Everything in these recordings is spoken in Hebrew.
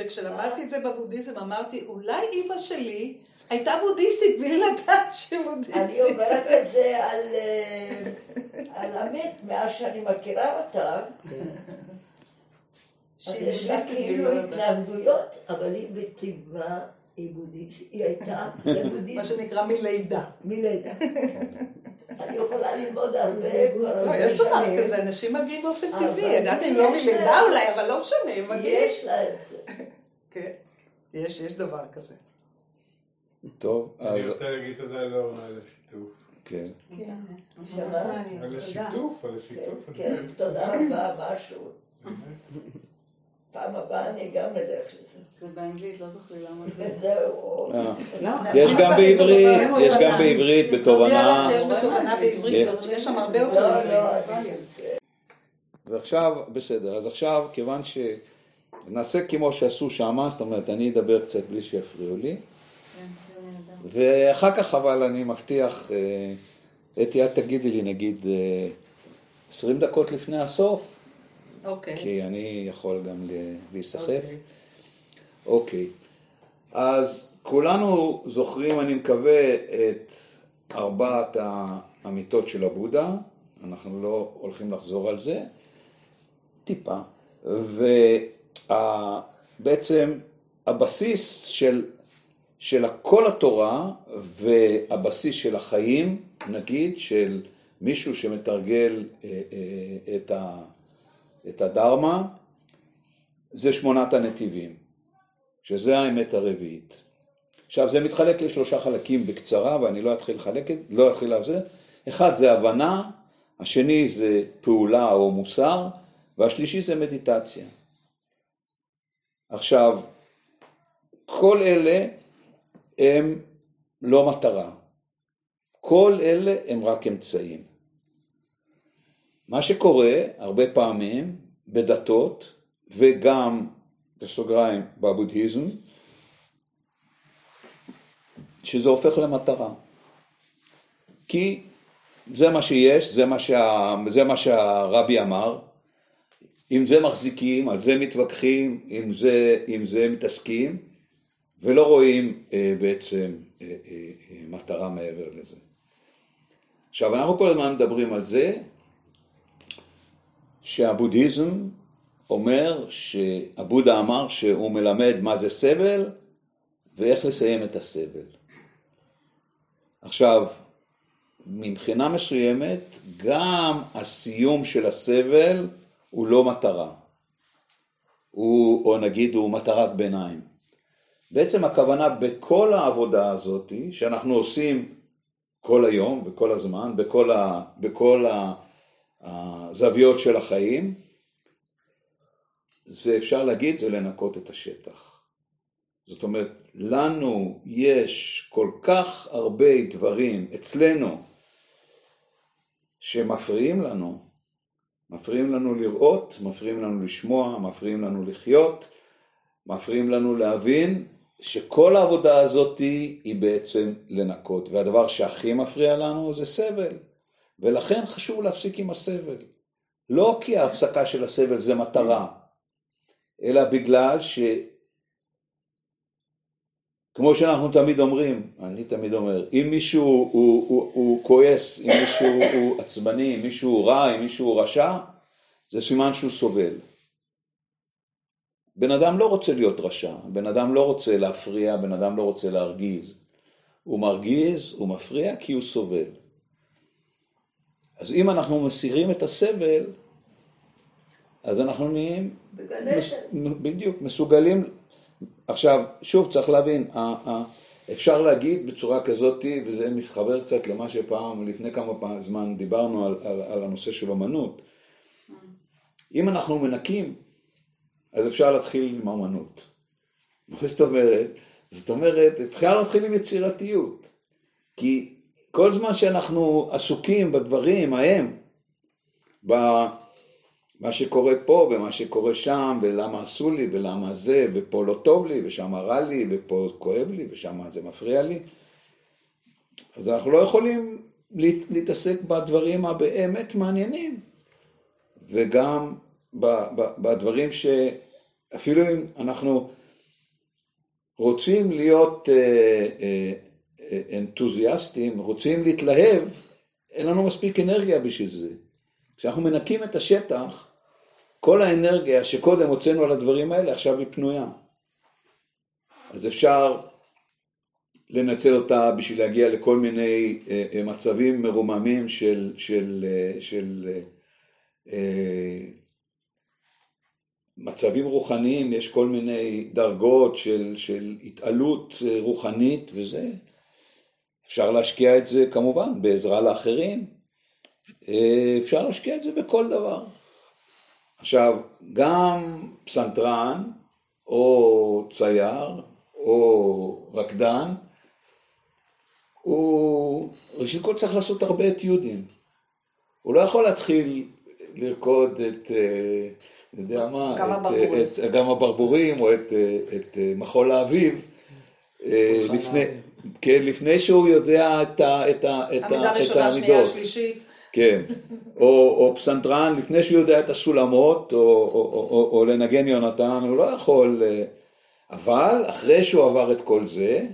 וכשלמדתי את זה בבודהיזם אמרתי, אולי אימא שלי הייתה בודהיסטית בלי לדעת שהיא בודהיסטית. אני אומרת את זה על, אה, על המת, מאז שאני מכירה אותה. אז יש לה כאילו התנגדויות, אבל היא בטבעה, היא בודהיסטית, היא הייתה, זה מה בודהיסט שנקרא מלידה. מלידה. אני יכולה ללמוד הרבה כבר לא, הרבה יש דבר שנים. כזה, אנשים מגיעים באופן טבעי, ידעתי אם לא מלידה אולי, אבל לא משנה, הם מגיעים. יש לה את זה. כן, יש, יש דבר כזה. טוב, אני אז... רוצה להגיד תודה לאורנה על השיתוף. כן. שמה? על השיתוף, על השיתוף. אני כן, חושב- תודה רבה, משהו. פעם הבאה אני גם אלך לזה. זה באנגלית, לא תוכלי לעמוד בזה. אה, לא, יש גם בעברית, יש גם. בעברית בתובנה. לך שיש בתובנה בעברית. יש שם הרבה לא, יותר לא. ועכשיו, בסדר, אז עכשיו, כיוון ש... נעשה כמו שעשו שמה, זאת אומרת, אני אדבר קצת בלי שיפריעו לי, כן. ואחר כך אבל אני מבטיח, אה, אתי, את תגידי לי נגיד אה, 20 דקות לפני הסוף, אוקיי. כי אני יכול גם להיסחף. אוקיי. אוקיי. אז כולנו זוכרים, אני מקווה, את ארבעת האמיתות של הבודה. אנחנו לא הולכים לחזור על זה. טיפה. ובעצם הבסיס של, של כל התורה והבסיס של החיים, נגיד, של מישהו שמתרגל אה, אה, את, ה, את הדרמה, זה שמונת הנתיבים, שזה האמת הרביעית. עכשיו זה מתחלק לשלושה חלקים בקצרה ואני לא אתחיל לחלק את לא אתחיל על זה. אחד זה הבנה, השני זה פעולה או מוסר, והשלישי זה מדיטציה. עכשיו, כל אלה הם לא מטרה. כל אלה הם רק אמצעים. מה שקורה הרבה פעמים בדתות וגם בסוגריים בבודהיזם, שזה הופך למטרה. כי זה מה שיש, זה מה, שה, זה מה שהרבי אמר, עם זה מחזיקים, על זה מתווכחים, עם זה, עם זה מתעסקים, ולא רואים אה, בעצם אה, אה, אה, מטרה מעבר לזה. עכשיו, אנחנו כל הזמן מדברים על זה שהבודהיזם אומר, שהבודה אמר שהוא מלמד מה זה סבל ואיך לסיים את הסבל. עכשיו, מבחינה מסוימת, גם הסיום של הסבל הוא לא מטרה. הוא, או נגיד, הוא מטרת ביניים. בעצם הכוונה בכל העבודה הזאת, שאנחנו עושים כל היום וכל הזמן, בכל, ה, בכל ה, הזוויות של החיים, זה אפשר להגיד, זה לנקות את השטח. זאת אומרת, לנו יש כל כך הרבה דברים אצלנו שמפריעים לנו. מפריעים לנו לראות, מפריעים לנו לשמוע, מפריעים לנו לחיות, מפריעים לנו להבין שכל העבודה הזאת היא בעצם לנקות. והדבר שהכי מפריע לנו זה סבל. ולכן חשוב להפסיק עם הסבל. לא כי ההפסקה של הסבל זה מטרה, אלא בגלל ש... כמו שאנחנו תמיד אומרים, אני תמיד אומר, אם מישהו הוא, הוא, הוא כועס, אם מישהו הוא עצבני, אם מישהו הוא רע, אם מישהו הוא רשע, זה סימן שהוא סובל. בן אדם לא רוצה להיות רשע, בן אדם לא רוצה להפריע, בן אדם לא רוצה להרגיז. הוא מרגיז, הוא מפריע כי הוא סובל. אז אם אנחנו מסירים את הסבל, אז אנחנו נהיים, מס. בדיוק, מסוגלים. עכשיו, שוב, צריך להבין, אפשר להגיד בצורה כזאת, וזה מתחבר קצת למה שפעם, לפני כמה פעם זמן דיברנו על, על, על הנושא של אמנות. אם אנחנו מנקים, אז אפשר להתחיל עם אמנות. מה זאת אומרת? זאת אומרת, אפשר להתחיל עם יצירתיות. כי כל זמן שאנחנו עסוקים בדברים ההם, במה שקורה פה ומה שקורה שם, ולמה עשו לי ולמה זה, ופה לא טוב לי, ושם רע לי, ופה כואב לי, ושם זה מפריע לי, אז אנחנו לא יכולים להת- להתעסק בדברים הבאמת מעניינים. וגם בדברים שאפילו אם אנחנו רוצים להיות אה, אה, אנתוזיאסטים, רוצים להתלהב, אין לנו מספיק אנרגיה בשביל זה. כשאנחנו מנקים את השטח, כל האנרגיה שקודם הוצאנו על הדברים האלה עכשיו היא פנויה. אז אפשר לנצל אותה בשביל להגיע לכל מיני אה, אה, מצבים מרוממים של, של, אה, של אה, מצבים רוחניים, יש כל מיני דרגות של, של התעלות רוחנית וזה. אפשר להשקיע את זה כמובן בעזרה לאחרים, אה, אפשר להשקיע את זה בכל דבר. עכשיו, גם פסנתרן, או צייר, או רקדן, הוא ראשית כל צריך לעשות הרבה אתיודים. הוא לא יכול להתחיל לרקוד את, אני יודע מה, גם את, הברבורים. את, גם הברבורים, או את, אה, את אה, מחול האביב, לפני, כן, לפני שהוא יודע את, ה, את, ה, את, ה, את העמידות. כן, או, או פסנתרן, לפני שהוא יודע את הסולמות, או, או, או, או, או לנגן יונתן, הוא לא יכול... אה, אבל אחרי שהוא עבר את כל זה,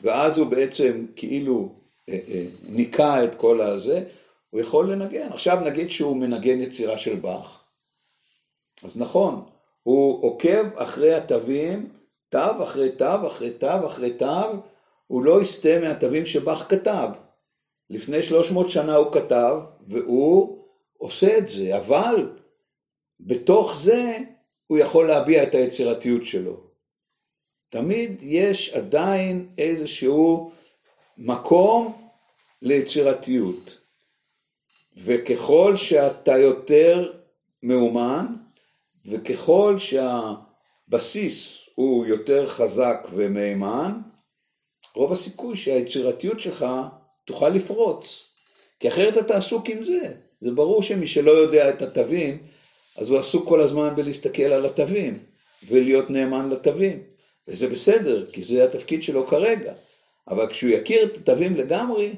ואז הוא בעצם כאילו אה, אה, ניקה את כל הזה, הוא יכול לנגן. עכשיו נגיד שהוא מנגן יצירה של באך, אז נכון, הוא עוקב אחרי התווים, תו אחרי תו אחרי תו אחרי תו, הוא לא יסטה מהתווים שבאך כתב. לפני 300 שנה הוא כתב, והוא עושה את זה, אבל בתוך זה הוא יכול להביע את היצירתיות שלו. תמיד יש עדיין איזשהו מקום ליצירתיות. וככל שאתה יותר מאומן, וככל שהבסיס הוא יותר חזק ומהימן, רוב הסיכוי שהיצירתיות שלך תוכל לפרוץ. כי אחרת אתה עסוק עם זה. זה ברור שמי שלא יודע את התווים, אז הוא עסוק כל הזמן בלהסתכל על התווים, ולהיות נאמן לתווים. וזה בסדר, כי זה התפקיד שלו כרגע. אבל כשהוא יכיר את התווים לגמרי,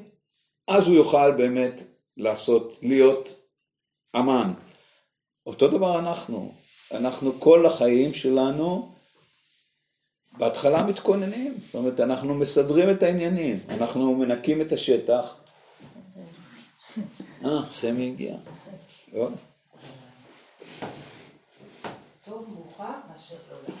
אז הוא יוכל באמת לעשות, להיות אמן. אותו דבר אנחנו. אנחנו כל החיים שלנו, בהתחלה מתכוננים. זאת אומרת, אנחנו מסדרים את העניינים, אנחנו מנקים את השטח. אה, חמי הגיע. לא? טוב מאוחר מאשר לא.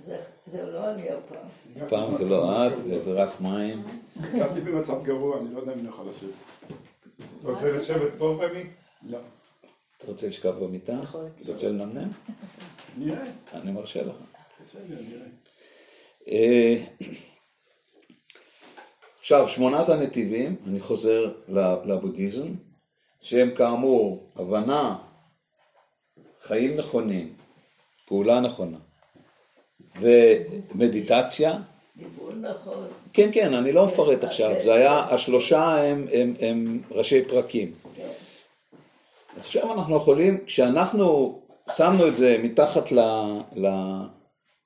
זה זה. זה- זה- זה לא אני הפעם. פעם זה לא את, וזה רק מים. קמתי במצב גרוע, אני לא יודע אם אני יכול לשבת. אתה רוצה לשבת פה, רמי? לא. אתה רוצה לשכב במיטה? אתה רוצה לנמנם? נראה. אני מרשה לך. אה, עכשיו, שמונת הנתיבים, אני חוזר ל- לבודהיזם, שהם כאמור הבנה, חיים נכונים, פעולה נכונה, ומדיטציה. נכון. כן, כן, אני לא מפרט עכשיו, זה היה, השלושה הם, הם, הם ראשי פרקים. אז עכשיו אנחנו יכולים, כשאנחנו שמנו את זה מתחת ל... ל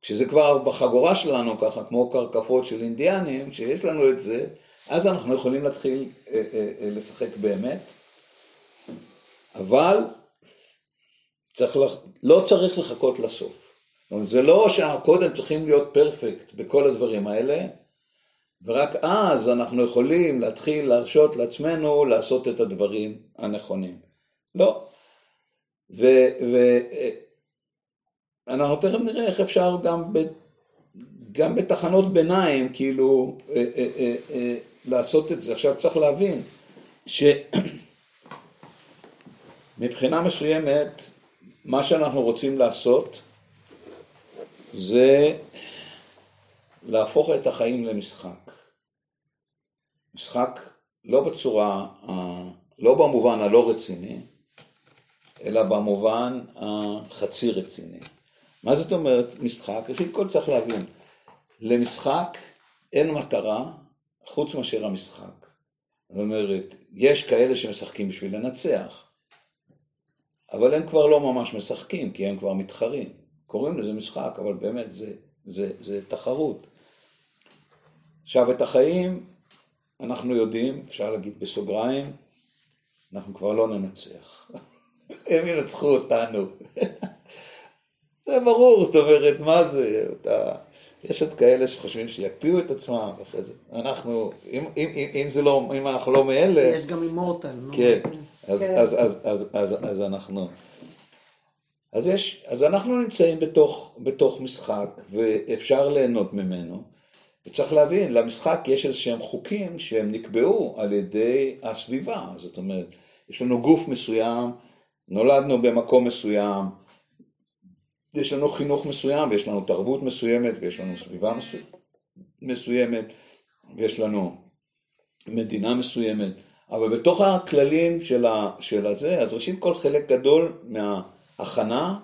כשזה כבר בחגורה שלנו, ככה כמו קרקפות של אינדיאנים, כשיש לנו את זה, אז אנחנו יכולים להתחיל אה, אה, אה, לשחק באמת. אבל צריך לח... לא צריך לחכות לסוף. זה לא שאנחנו קודם צריכים להיות פרפקט בכל הדברים האלה, ורק אז אנחנו יכולים להתחיל להרשות לעצמנו לעשות את הדברים הנכונים. לא. ואנחנו תכף נראה איך אפשר גם, ב, גם בתחנות ביניים, כאילו, אה, אה, אה, לעשות את זה. עכשיו צריך להבין שמבחינה מסוימת, מה שאנחנו רוצים לעשות זה להפוך את החיים למשחק. משחק לא בצורה, לא במובן הלא רציני, אלא במובן החצי רציני. מה זאת אומרת משחק? ראשית כל צריך להבין, למשחק אין מטרה חוץ מאשר המשחק. זאת אומרת, יש כאלה שמשחקים בשביל לנצח, אבל הם כבר לא ממש משחקים, כי הם כבר מתחרים. קוראים לזה משחק, אבל באמת זה זה, זה תחרות. עכשיו, את החיים אנחנו יודעים, אפשר להגיד בסוגריים, אנחנו כבר לא ננצח. הם ינצחו אותנו. זה ברור, זאת אומרת, מה זה, אתה... יש עוד כאלה שחושבים שיקפיאו את עצמם, ואחרי זה, אנחנו, אם, אם, אם, אם זה לא, אם אנחנו לא מאלה, יש גם אימורטל. נו. כן, אז, כן. אז, אז, אז, אז, אז אנחנו, אז יש, אז אנחנו נמצאים בתוך, בתוך משחק, ואפשר ליהנות ממנו, וצריך להבין, למשחק יש איזה שהם חוקים שהם נקבעו על ידי הסביבה, זאת אומרת, יש לנו גוף מסוים, נולדנו במקום מסוים, יש לנו חינוך מסוים, ויש לנו תרבות מסוימת, ויש לנו סביבה מסו... מסוימת, ויש לנו מדינה מסוימת, אבל בתוך הכללים של, ה... של הזה, אז ראשית כל חלק גדול מההכנה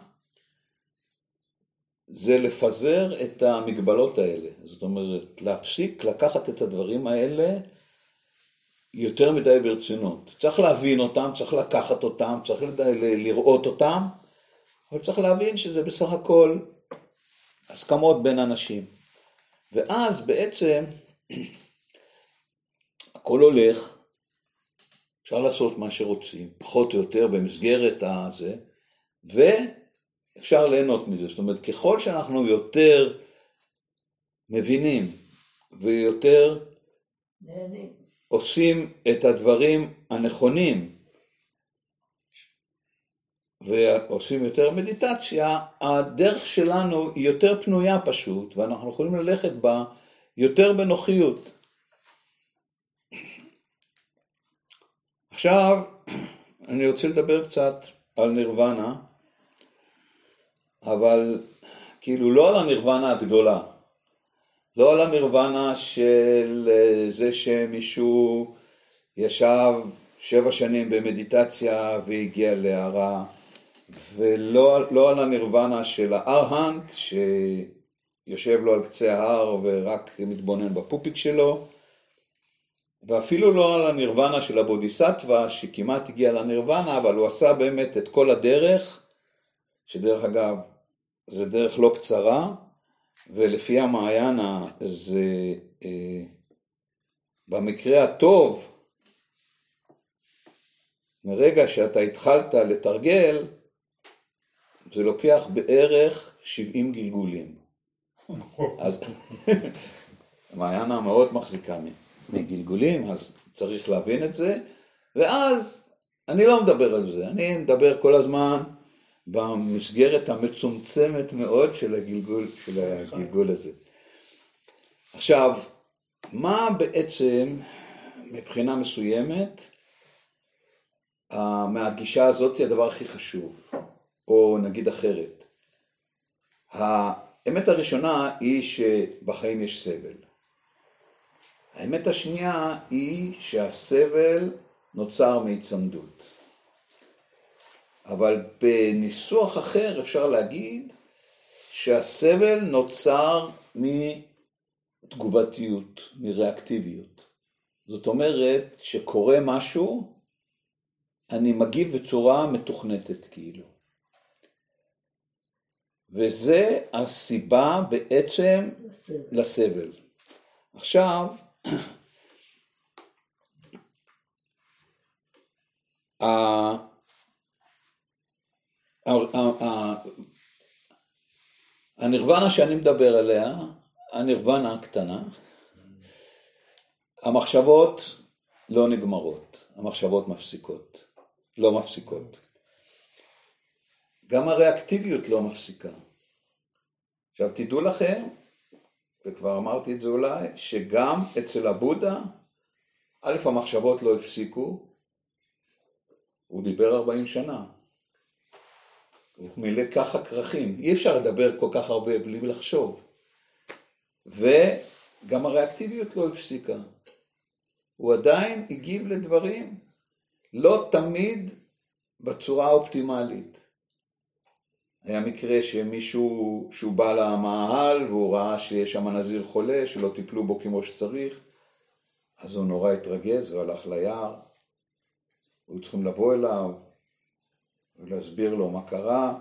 זה לפזר את המגבלות האלה. זאת אומרת, להפסיק לקחת את הדברים האלה יותר מדי ברצינות. צריך להבין אותם, צריך לקחת אותם, צריך לראות אותם, אבל צריך להבין שזה בסך הכל הסכמות בין אנשים. ואז בעצם הכל הולך, אפשר לעשות מה שרוצים, פחות או יותר במסגרת הזה, ואפשר ליהנות מזה. זאת אומרת, ככל שאנחנו יותר מבינים ויותר נהנים. עושים את הדברים הנכונים ועושים יותר מדיטציה, הדרך שלנו היא יותר פנויה פשוט, ואנחנו יכולים ללכת בה יותר בנוחיות. עכשיו, אני רוצה לדבר קצת על נירוונה, אבל כאילו לא על הנירוונה הגדולה, לא על הנירוונה של אה, זה שמישהו ישב שבע שנים במדיטציה והגיע להערה, ולא לא על הנירוונה של הארהנט שיושב לו על קצה ההר ורק מתבונן בפופיק שלו, ואפילו לא על הנירוונה של הבודיסטווה שכמעט הגיע לנירוונה, אבל הוא עשה באמת את כל הדרך, שדרך אגב, זה דרך לא קצרה, ולפי המעיינה זה אה, במקרה הטוב, מרגע שאתה התחלת לתרגל, זה לוקח בערך 70 גלגולים. אז המעיינה מאוד מחזיקה מגלגולים, אז צריך להבין את זה, ואז אני לא מדבר על זה, אני מדבר כל הזמן במסגרת המצומצמת מאוד של הגלגול, של הגלגול הזה. עכשיו, מה בעצם מבחינה מסוימת ה- מהגישה הזאת הדבר הכי חשוב, או נגיד אחרת. האמת הראשונה היא שבחיים יש סבל. האמת השנייה היא שהסבל נוצר מהיצמדות. אבל בניסוח אחר אפשר להגיד שהסבל נוצר מתגובתיות, מריאקטיביות. זאת אומרת שקורה משהו, אני מגיב בצורה מתוכנתת כאילו. וזה הסיבה בעצם בסדר. לסבל. עכשיו, ה- הנירוונה שאני מדבר עליה, הנירוונה הקטנה, המחשבות לא נגמרות, המחשבות מפסיקות, לא מפסיקות. גם הריאקטיביות לא מפסיקה. עכשיו תדעו לכם, וכבר אמרתי את זה אולי, שגם אצל הבודה, א', המחשבות לא הפסיקו, הוא דיבר 40 שנה. הוא מילא ככה כרכים, אי אפשר לדבר כל כך הרבה בלי לחשוב. וגם הריאקטיביות לא הפסיקה. הוא עדיין הגיב לדברים, לא תמיד בצורה האופטימלית. היה מקרה שמישהו, שהוא בא למאהל והוא ראה שיש שם נזיר חולה, שלא טיפלו בו כמו שצריך, אז הוא נורא התרגז, הוא הלך ליער, היו צריכים לבוא אליו ולהסביר לו מה קרה,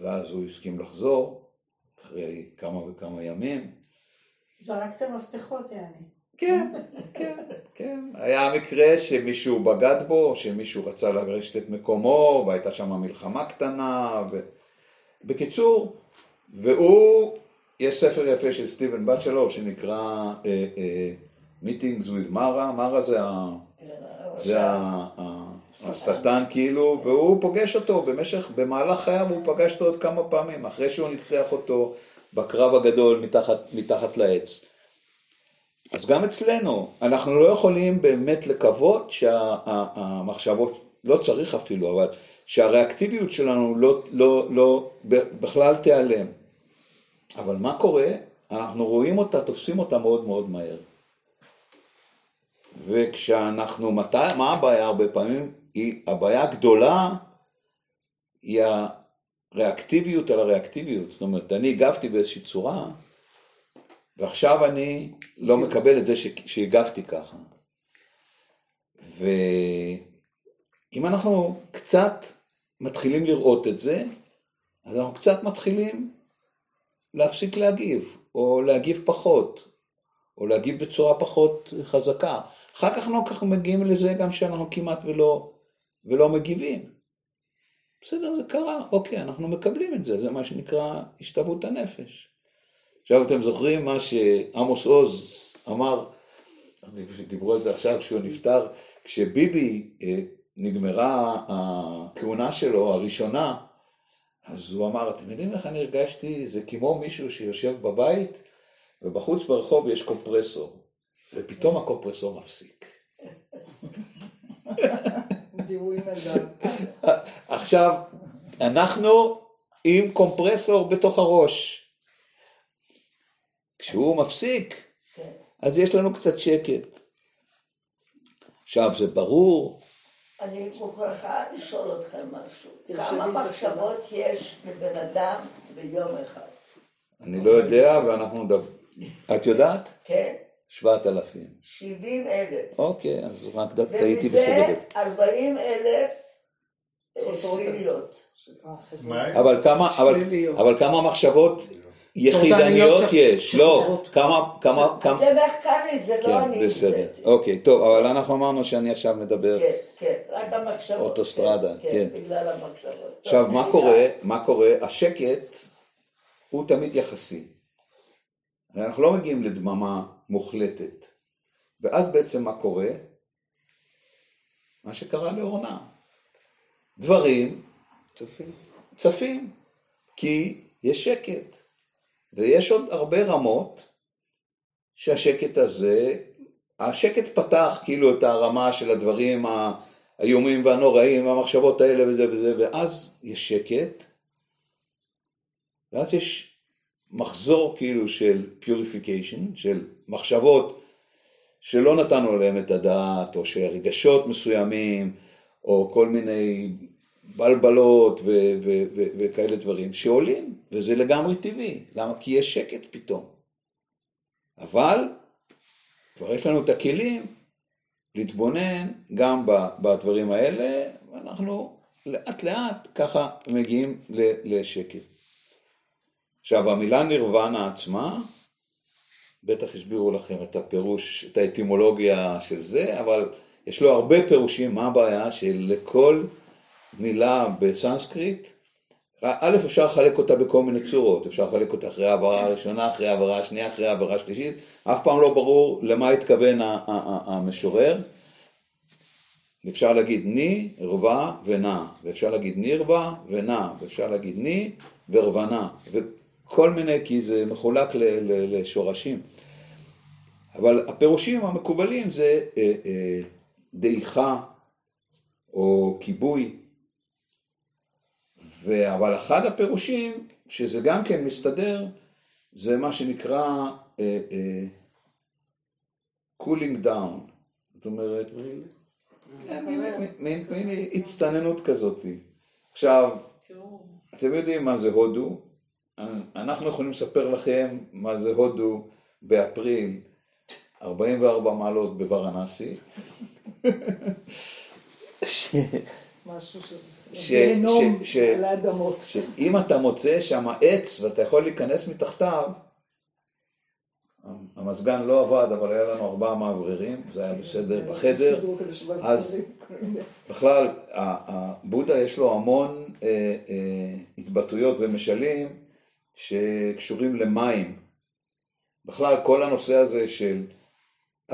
ואז הוא הסכים לחזור, אחרי כמה וכמה ימים. זרקתם מפתחות, יעני. כן, כן, כן. היה מקרה שמישהו בגד בו, שמישהו רצה לגרשת את מקומו, והייתה שם מלחמה קטנה. ו... בקיצור, והוא, יש ספר יפה של סטיבן בצ'לור שנקרא uh, uh, Meetings with Mara, מרה זה, ה... זה ה... השטן כאילו, והוא פוגש אותו במשך, במהלך חייו הוא פגש אותו עוד כמה פעמים, אחרי שהוא ניצח אותו בקרב הגדול מתחת, מתחת לעץ. אז גם אצלנו, אנחנו לא יכולים באמת לקוות שהמחשבות, לא צריך אפילו, אבל שהריאקטיביות שלנו לא, לא, לא בכלל תיעלם. אבל מה קורה? אנחנו רואים אותה, תופסים אותה מאוד מאוד מהר. וכשאנחנו, מתי, מה הבעיה הרבה פעמים? היא, הבעיה הגדולה היא הריאקטיביות על הריאקטיביות. זאת אומרת, אני הגבתי באיזושהי צורה, ועכשיו אני לא מקבל את זה שהגבתי ככה. ואם אנחנו קצת מתחילים לראות את זה, אז אנחנו קצת מתחילים להפסיק להגיב, או להגיב פחות, או להגיב בצורה פחות חזקה. אחר כך אנחנו מגיעים לזה גם שאנחנו כמעט ולא, ולא מגיבים. בסדר, זה קרה, אוקיי, אנחנו מקבלים את זה, זה מה שנקרא השתוות הנפש. עכשיו אתם זוכרים מה שעמוס עוז אמר, דיברו על זה עכשיו כשהוא נפטר, כשביבי אה, נגמרה הכהונה שלו, הראשונה, אז הוא אמר, אתם יודעים איך אני הרגשתי? זה כמו מישהו שיושב בבית ובחוץ ברחוב יש קומפרסור, ופתאום הקומפרסור מפסיק. עכשיו, אנחנו עם קומפרסור בתוך הראש. כשהוא מפסיק, אז יש לנו קצת שקט. עכשיו, זה ברור. אני מוכרחה לשאול אתכם משהו. כמה מחשבות יש לבן אדם ביום אחד? אני לא יודע, ואנחנו. את יודעת? כן. שבעת אלפים. שבעים אלף. אוקיי, אז רק טעיתי בסדר. ומזה ארבעים אלף שליליות. אבל כמה, אבל, אבל כמה מחשבות יחידניות יש? לא, כמה, כמה, כמה... זה מחקרי, זה לא כן, אני. בסדר. אוקיי, טוב, אבל אנחנו אמרנו שאני עכשיו מדבר... כן, כן, רק המחשבות. אוטוסטרדה, כן. בגלל המחשבות. עכשיו, מה. קורה? מה קורה? השקט הוא תמיד יחסי. אנחנו לא מגיעים לדממה מוחלטת. ואז בעצם מה קורה? מה שקרה לאורנה. דברים צופים. צפים, כי יש שקט. ויש עוד הרבה רמות שהשקט הזה, השקט פתח כאילו את הרמה של הדברים האיומים והנוראים, המחשבות האלה וזה וזה, ואז יש שקט, ואז יש מחזור כאילו של purification, של מחשבות שלא נתנו עליהן את הדעת, או שרגשות מסוימים, או כל מיני בלבלות וכאלה דברים שעולים, וזה לגמרי טבעי. למה? כי יש שקט פתאום. אבל כבר יש לנו את הכלים להתבונן גם בדברים האלה, ואנחנו לאט לאט ככה מגיעים לשקט. עכשיו המילה נירוונה עצמה, בטח הסבירו לכם את הפירוש, את האטימולוגיה של זה, אבל יש לו הרבה פירושים, מה הבעיה שלכל מילה בסנסקריט, א', אפשר לחלק אותה בכל מיני צורות, אפשר לחלק אותה אחרי העברה הראשונה, אחרי העברה השנייה, אחרי העברה השלישית, אף פעם לא ברור למה התכוון המשורר. אפשר להגיד ני, רבה ונע, ואפשר להגיד נירבה ונע, ואפשר להגיד ני ורוונה, וכל מיני, כי זה מחולק ל- ל- לשורשים. אבל הפירושים המקובלים זה אה, אה, דעיכה או כיבוי, ו... אבל אחד הפירושים, שזה גם כן מסתדר, זה מה שנקרא uh, uh, cooling down, זאת אומרת, מין הצטננות כזאת. עכשיו, אתם יודעים מה זה הודו, אנחנו יכולים לספר לכם מה זה הודו באפריל, 44 מעלות בוורנסי. משהו שזה... ש- גיהנום ש- ש- על האדמות. שאם אתה מוצא שם עץ ואתה יכול להיכנס מתחתיו, המזגן לא עבד, אבל היה לנו ארבעה מאווררים, זה היה בסדר בחדר. כזה של אז-. בכלל, הבודה יש לו המון אה, אה, התבטאויות ומשלים שקשורים למים. בכלל, כל הנושא הזה של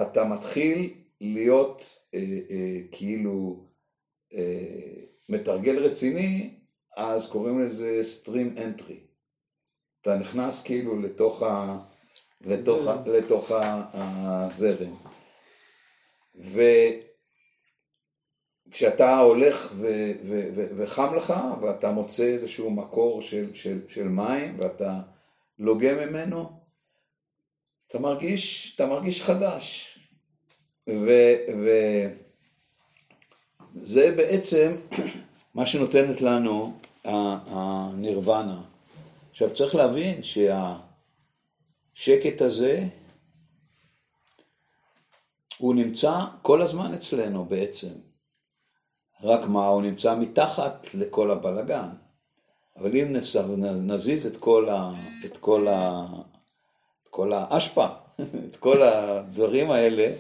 אתה מתחיל להיות אה, אה, כאילו אה, מתרגל רציני, אז קוראים לזה stream entry. אתה נכנס כאילו לתוך, ה, לתוך, ה, לתוך ה, הזרם. וכשאתה הולך ו, ו, ו, וחם לך, ואתה מוצא איזשהו מקור של, של, של מים, ואתה לוגה ממנו, אתה מרגיש, אתה מרגיש חדש. וזה בעצם מה שנותנת לנו הנירוונה. עכשיו צריך להבין שהשקט הזה הוא נמצא כל הזמן אצלנו בעצם. רק מה, הוא נמצא מתחת לכל הבלגן. אבל אם נס- נזיז את כל, ה, את כל, ה, את כל האשפה, את כל הדברים האלה,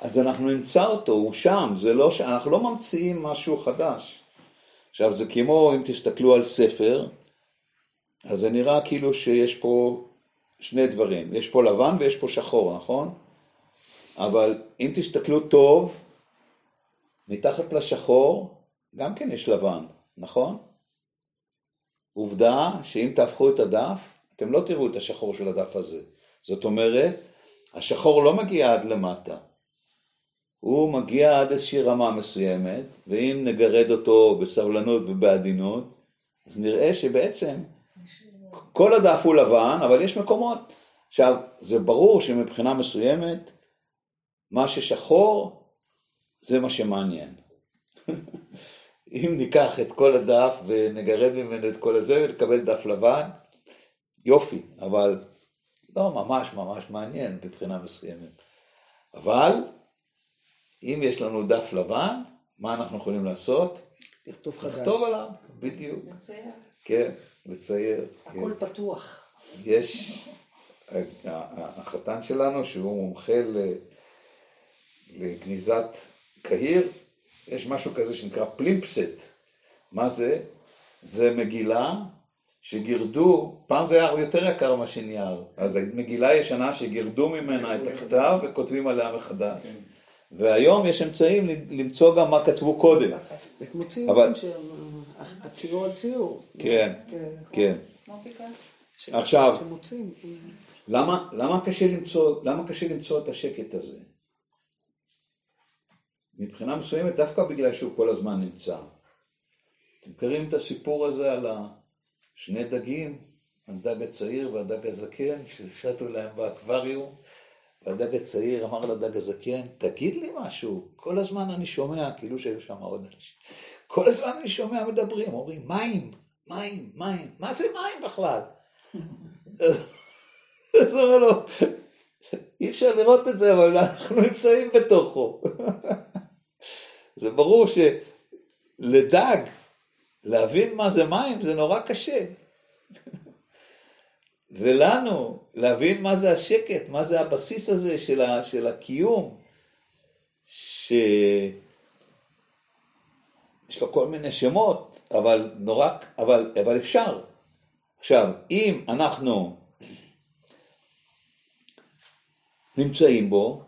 אז אנחנו נמצא אותו, הוא שם, זה לא, אנחנו לא ממציאים משהו חדש. עכשיו זה כמו אם תסתכלו על ספר, אז זה נראה כאילו שיש פה שני דברים, יש פה לבן ויש פה שחור, נכון? אבל אם תסתכלו טוב, מתחת לשחור גם כן יש לבן, נכון? עובדה שאם תהפכו את הדף, אתם לא תראו את השחור של הדף הזה. זאת אומרת, השחור לא מגיע עד למטה. הוא מגיע עד איזושהי רמה מסוימת, ואם נגרד אותו בסבלנות ובעדינות, אז נראה שבעצם כל הדף הוא לבן, אבל יש מקומות. עכשיו, זה ברור שמבחינה מסוימת, מה ששחור, זה מה שמעניין. אם ניקח את כל הדף ונגרד ממנו את כל הזה ונקבל דף לבן, יופי, אבל לא ממש ממש מעניין מבחינה מסוימת. אבל אם יש לנו דף לבן, מה אנחנו יכולים לעשות? לכתוב חדש. לכתוב עליו, בדיוק. לצייר. כן, לצייר. כן. הכל פתוח. יש, החתן שלנו, שהוא מומחה לגניזת קהיר, יש משהו כזה שנקרא פלימפסט. מה זה? זה מגילה שגירדו, פעם זה היה יותר יקר מה שנייר, אז מגילה ישנה שגירדו ממנה את הכתב וכותבים עליה מחדש. והיום יש אמצעים למצוא גם מה כתבו קודם. כמו אבל- ציורים של הציור על ציור. כן, כן. כן. כמו פיקאסו. ש- עכשיו- למצוא, למה קשה למצוא את השקט הזה? מבחינה מסוימת דווקא בגלל שהוא כל הזמן נמצא. אתם מכירים את הסיפור הזה על השני דגים, הדג הצעיר והדג הזקן, ששטו להם באקווריום, והדג הצעיר אמר לדג הזקן, תגיד לי משהו, כל הזמן אני שומע, כאילו שהיו שם עוד אנשים, כל הזמן אני שומע מדברים, אומרים מים, מים, מים, מה זה מים בכלל? אז הוא אומר לו, אי אפשר לראות את זה, אבל אנחנו נמצאים בתוכו. זה ברור שלדג, להבין מה זה מים זה נורא קשה. ולנו, להבין מה זה השקט, מה זה הבסיס הזה של, ה, של הקיום, שיש לו כל מיני שמות, אבל נורא, אבל, אבל אפשר. עכשיו, אם אנחנו נמצאים בו,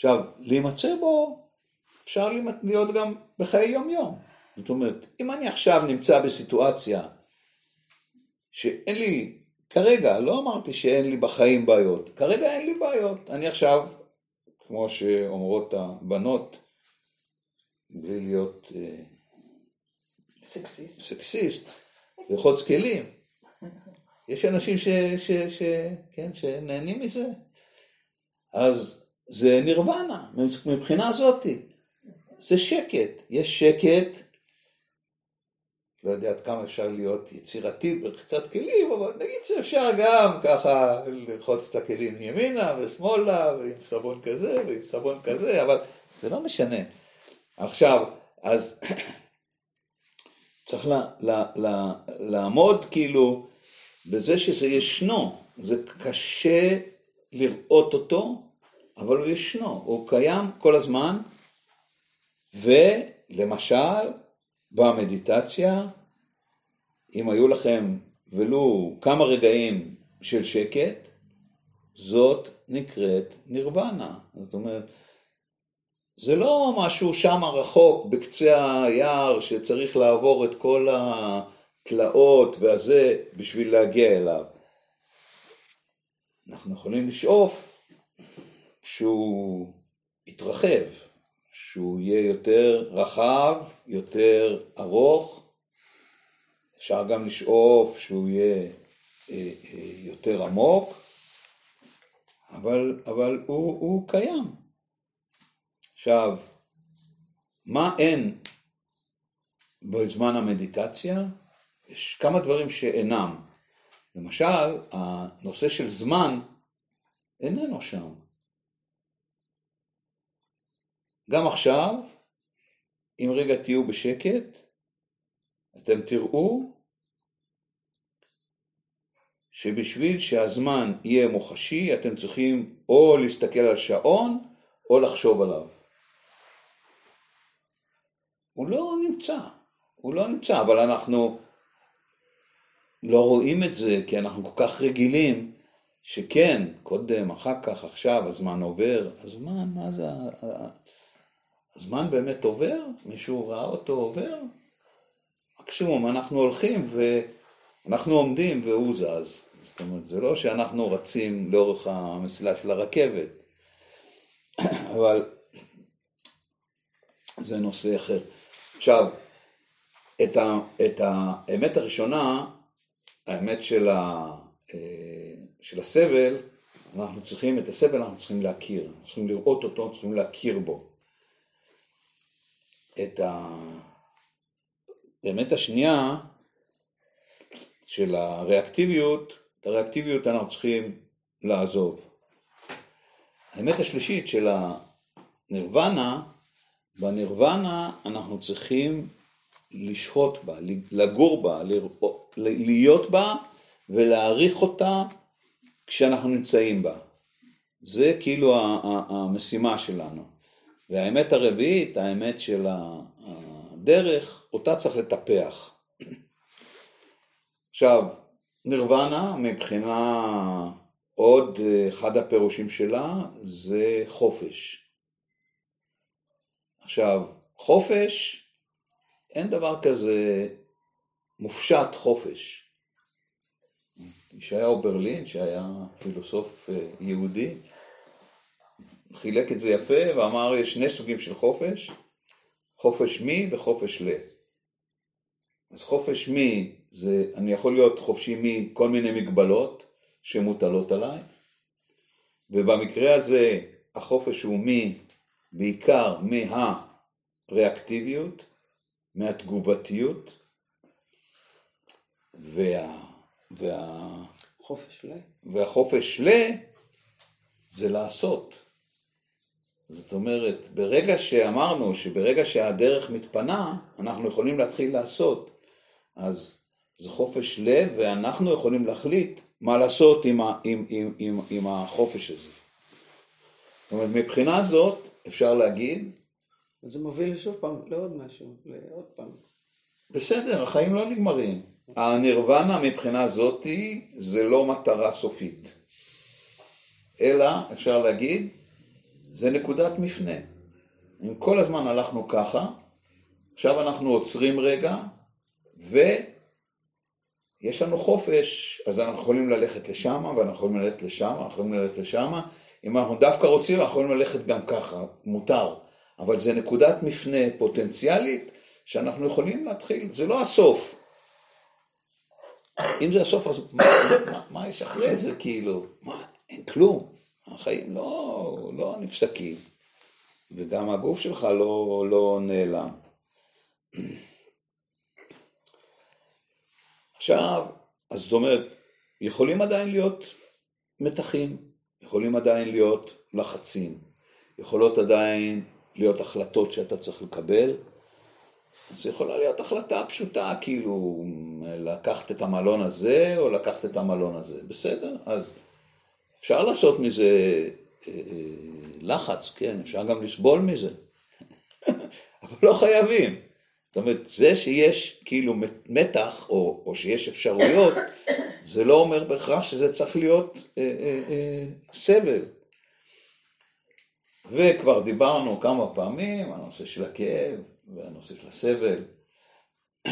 עכשיו, להימצא בו, אפשר להיות גם בחיי יום-יום. זאת אומרת, אם אני עכשיו נמצא בסיטואציה שאין לי, כרגע, לא אמרתי שאין לי בחיים בעיות, כרגע אין לי בעיות. אני עכשיו, כמו שאומרות הבנות, בלי להיות אה, סקסיסט. סקסיסט, לרחוץ כלים. יש אנשים ש, ש, ש, כן, שנהנים מזה. אז זה נירוונה, מבחינה זאתי. זה שקט. יש שקט, לא יודע עד כמה אפשר להיות יצירתי ברחצת כלים, אבל נגיד שאפשר גם ככה לרחוץ את הכלים ימינה ושמאלה, ועם סבון כזה ועם סבון כזה, אבל זה לא משנה. עכשיו, אז צריך לה, לה, לה, לעמוד כאילו בזה שזה ישנו, זה קשה לראות אותו, אבל הוא ישנו, הוא קיים כל הזמן, ולמשל במדיטציה, אם היו לכם ולו כמה רגעים של שקט, זאת נקראת נירוונה. זאת אומרת, זה לא משהו שם רחוק בקצה היער שצריך לעבור את כל התלאות והזה בשביל להגיע אליו. אנחנו יכולים לשאוף שהוא יתרחב, שהוא יהיה יותר רחב, יותר ארוך, אפשר גם לשאוף שהוא יהיה אה, אה, יותר עמוק, אבל, אבל הוא, הוא קיים. עכשיו, מה אין בזמן המדיטציה? יש כמה דברים שאינם. למשל, הנושא של זמן איננו שם. גם עכשיו, אם רגע תהיו בשקט, אתם תראו שבשביל שהזמן יהיה מוחשי, אתם צריכים או להסתכל על שעון או לחשוב עליו. הוא לא נמצא, הוא לא נמצא, אבל אנחנו לא רואים את זה כי אנחנו כל כך רגילים שכן, קודם, אחר כך, עכשיו, הזמן עובר. הזמן, מה זה? הזמן באמת עובר? מישהו ראה אותו עובר? מקסימום אנחנו הולכים ואנחנו עומדים והוא זז. זאת אומרת, זה לא שאנחנו רצים לאורך המסילה של הרכבת, אבל זה נושא אחר. עכשיו, את, ה, את האמת הראשונה, האמת של, ה, אה, של הסבל, אנחנו צריכים, את הסבל אנחנו צריכים להכיר, צריכים לראות אותו, צריכים להכיר בו. את האמת השנייה של הריאקטיביות, את הריאקטיביות אנחנו צריכים לעזוב. האמת השלישית של הנירוונה, בנירוונה אנחנו צריכים לשהות בה, לגור בה, להיות בה ולהעריך אותה כשאנחנו נמצאים בה. זה כאילו המשימה שלנו. והאמת הרביעית, האמת של הדרך, אותה צריך לטפח. עכשיו, נירוונה מבחינה, עוד אחד הפירושים שלה זה חופש. עכשיו, חופש, אין דבר כזה מופשט חופש. ישעיהו ברלין, שהיה פילוסוף יהודי, חילק את זה יפה ואמר יש שני סוגים של חופש, חופש מי וחופש ל. אז חופש מי זה, אני יכול להיות חופשי מכל מיני מגבלות שמוטלות עליי, ובמקרה הזה החופש הוא מי, בעיקר מהריאקטיביות, מהתגובתיות, וה... וה... חופש ל... והחופש ל... זה לעשות. זאת אומרת, ברגע שאמרנו שברגע שהדרך מתפנה, אנחנו יכולים להתחיל לעשות. אז זה חופש לב, ואנחנו יכולים להחליט מה לעשות עם, ה, עם, עם, עם, עם החופש הזה. זאת אומרת, מבחינה זאת, אפשר להגיד... זה מוביל שוב פעם לעוד משהו, לעוד פעם. בסדר, החיים לא נגמרים. הנירוונה מבחינה זאתי זה לא מטרה סופית. אלא, אפשר להגיד, זה נקודת מפנה. אם כל הזמן הלכנו ככה, עכשיו אנחנו עוצרים רגע, ויש לנו חופש, אז אנחנו יכולים ללכת לשם, ואנחנו יכולים ללכת לשם, אנחנו יכולים ללכת לשם. אם אנחנו דווקא רוצים, אנחנו יכולים ללכת גם ככה, מותר. אבל זה נקודת מפנה פוטנציאלית, שאנחנו יכולים להתחיל, זה לא הסוף. אם זה הסוף, אז מה, מה, מה יש אחרי זה, כאילו? מה, אין כלום. החיים לא, לא נפסקים, וגם הגוף שלך לא, לא נעלם. עכשיו, אז זאת אומרת, יכולים עדיין להיות מתחים, יכולים עדיין להיות לחצים, יכולות עדיין להיות החלטות שאתה צריך לקבל, אז יכולה להיות החלטה פשוטה, כאילו, לקחת את המלון הזה או לקחת את המלון הזה. בסדר, אז אפשר לעשות מזה אה, אה, לחץ, כן, אפשר גם לסבול מזה. אבל לא חייבים. זאת אומרת, זה שיש כאילו מתח, או, או שיש אפשרויות, זה לא אומר בהכרח שזה צריך להיות אה, אה, אה, סבל. וכבר דיברנו כמה פעמים הנושא של הכאב והנושא של הסבל.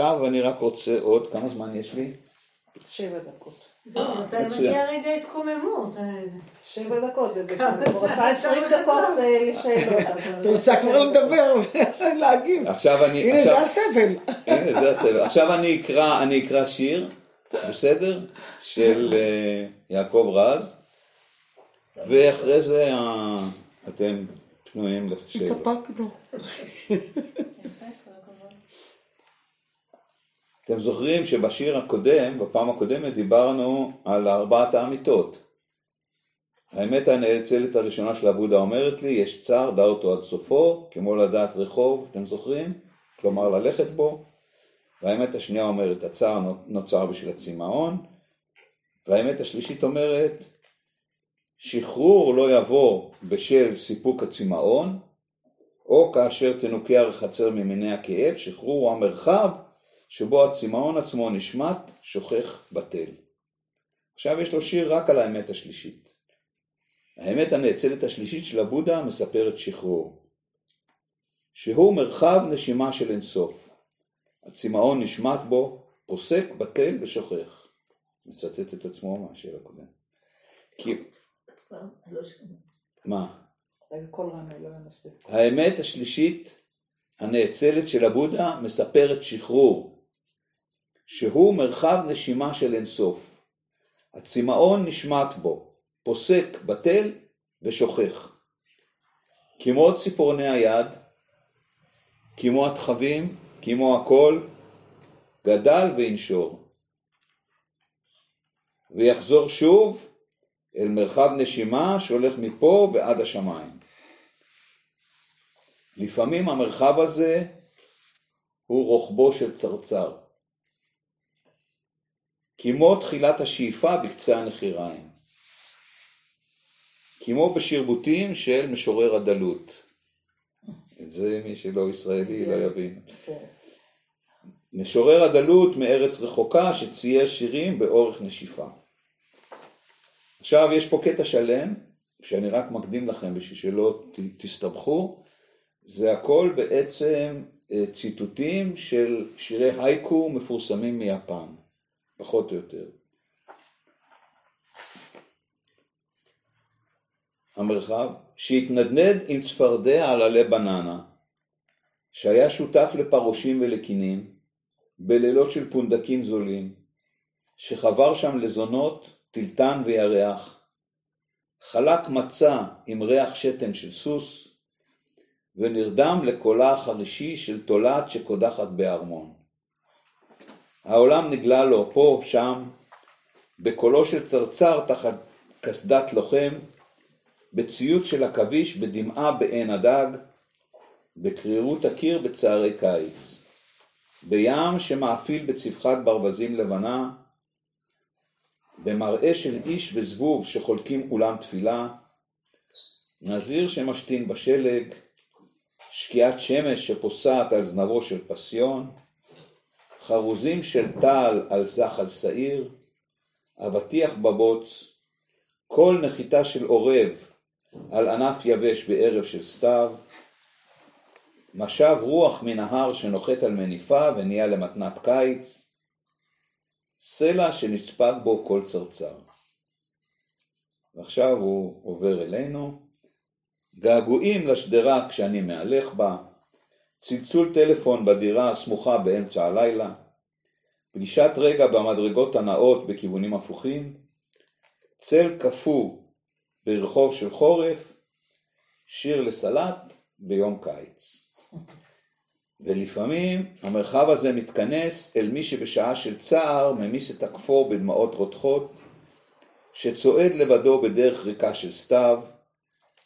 ועכשיו אני רק רוצה עוד, כמה זמן יש לי? שבע דקות. זהו, מתי מצוין. מגיע רגע התקוממות? שבע דקות, אני רוצה עשרים דקות אה, לשאלות. את רוצה כבר לדבר ולהגיב. עכשיו אני... הנה, זה עכשיו- הסבל. הנה, זה הסבל. עכשיו אני אקרא, אני אקרא שיר, בסדר? של אה, יעקב רז, ואחרי זה אה, אתם פנויים לשאלות. התאפקנו. אתם זוכרים שבשיר הקודם, בפעם הקודמת, דיברנו על ארבעת האמיתות. האמת הנאצלת הראשונה של הבודה אומרת לי, יש צער, דע אותו עד סופו, כמו לדעת רחוב, אתם זוכרים? כלומר ללכת בו. והאמת השנייה אומרת, הצער נוצר בשביל הצמאון. והאמת השלישית אומרת, שחרור לא יבוא בשל סיפוק הצמאון, או כאשר תנוקי הרחצר ממיני הכאב, שחרור הוא המרחב שבו הצמאון עצמו נשמט, שוכח בטל. עכשיו יש לו שיר רק על האמת השלישית. האמת הנאצלת השלישית של הבודה מספרת שחרור. שהוא מרחב נשימה של אינסוף. הצמאון נשמט בו, פוסק, בטל ושוכח. מצטט את עצמו מהשיר הקודם. כי, לא. מה? לא. האמת השלישית הנאצלת של הבודה מספרת שחרור, שהוא מרחב נשימה של אינסוף. הצמאון נשמט בו, פוסק, בטל ושוכח. כמו ציפורני היד, כמו התחבים, כמו הכל, גדל וינשור. ויחזור שוב אל מרחב נשימה שהולך מפה ועד השמיים. לפעמים המרחב הזה הוא רוחבו של צרצר. כמו תחילת השאיפה בקצה הנחיריים. כמו בשרבוטים של משורר הדלות. את זה מי שלא ישראלי לא יבין. משורר הדלות מארץ רחוקה שצייר שירים באורך נשיפה. עכשיו יש פה קטע שלם, שאני רק מקדים לכם בשביל שלא תסתבכו, זה הכל בעצם אה, ציטוטים של שירי הייקו מפורסמים מיפן, פחות או יותר. המרחב, שהתנדנד עם צפרדע על עלי בננה, שהיה שותף לפרושים ולקינים, בלילות של פונדקים זולים, שחבר שם לזונות, טלטן וירח, חלק מצה עם ריח שתן של סוס, ונרדם לקולה החרישי של תולעת שקודחת בארמון. העולם נגלה לו פה, שם, בקולו של צרצר תחת קסדת לוחם, בציוץ של עכביש, בדמעה בעין הדג, בקרירות הקיר בצערי קיץ, בים שמאפיל בצבחת ברווזים לבנה, במראה של איש וזבוב שחולקים אולם תפילה, נזיר שמשתין בשלג, שקיעת שמש שפוסעת על זנבו של פסיון, חרוזים של טל על זחל שעיר, אבטיח בבוץ, כל נחיתה של עורב על ענף יבש בערב של סתיו, משב רוח מנהר שנוחת על מניפה ונהיה למתנת קיץ, סלע שנצפג בו כל צרצר. ועכשיו הוא עובר אלינו, געגועים לשדרה כשאני מהלך בה, צלצול טלפון בדירה הסמוכה באמצע הלילה, פגישת רגע במדרגות הנאות בכיוונים הפוכים, צל קפוא ברחוב של חורף, שיר לסלט ביום קיץ. ולפעמים המרחב הזה מתכנס אל מי שבשעה של צער ממיס את הכפור בדמעות רותחות, שצועד לבדו בדרך ריקה של סתיו,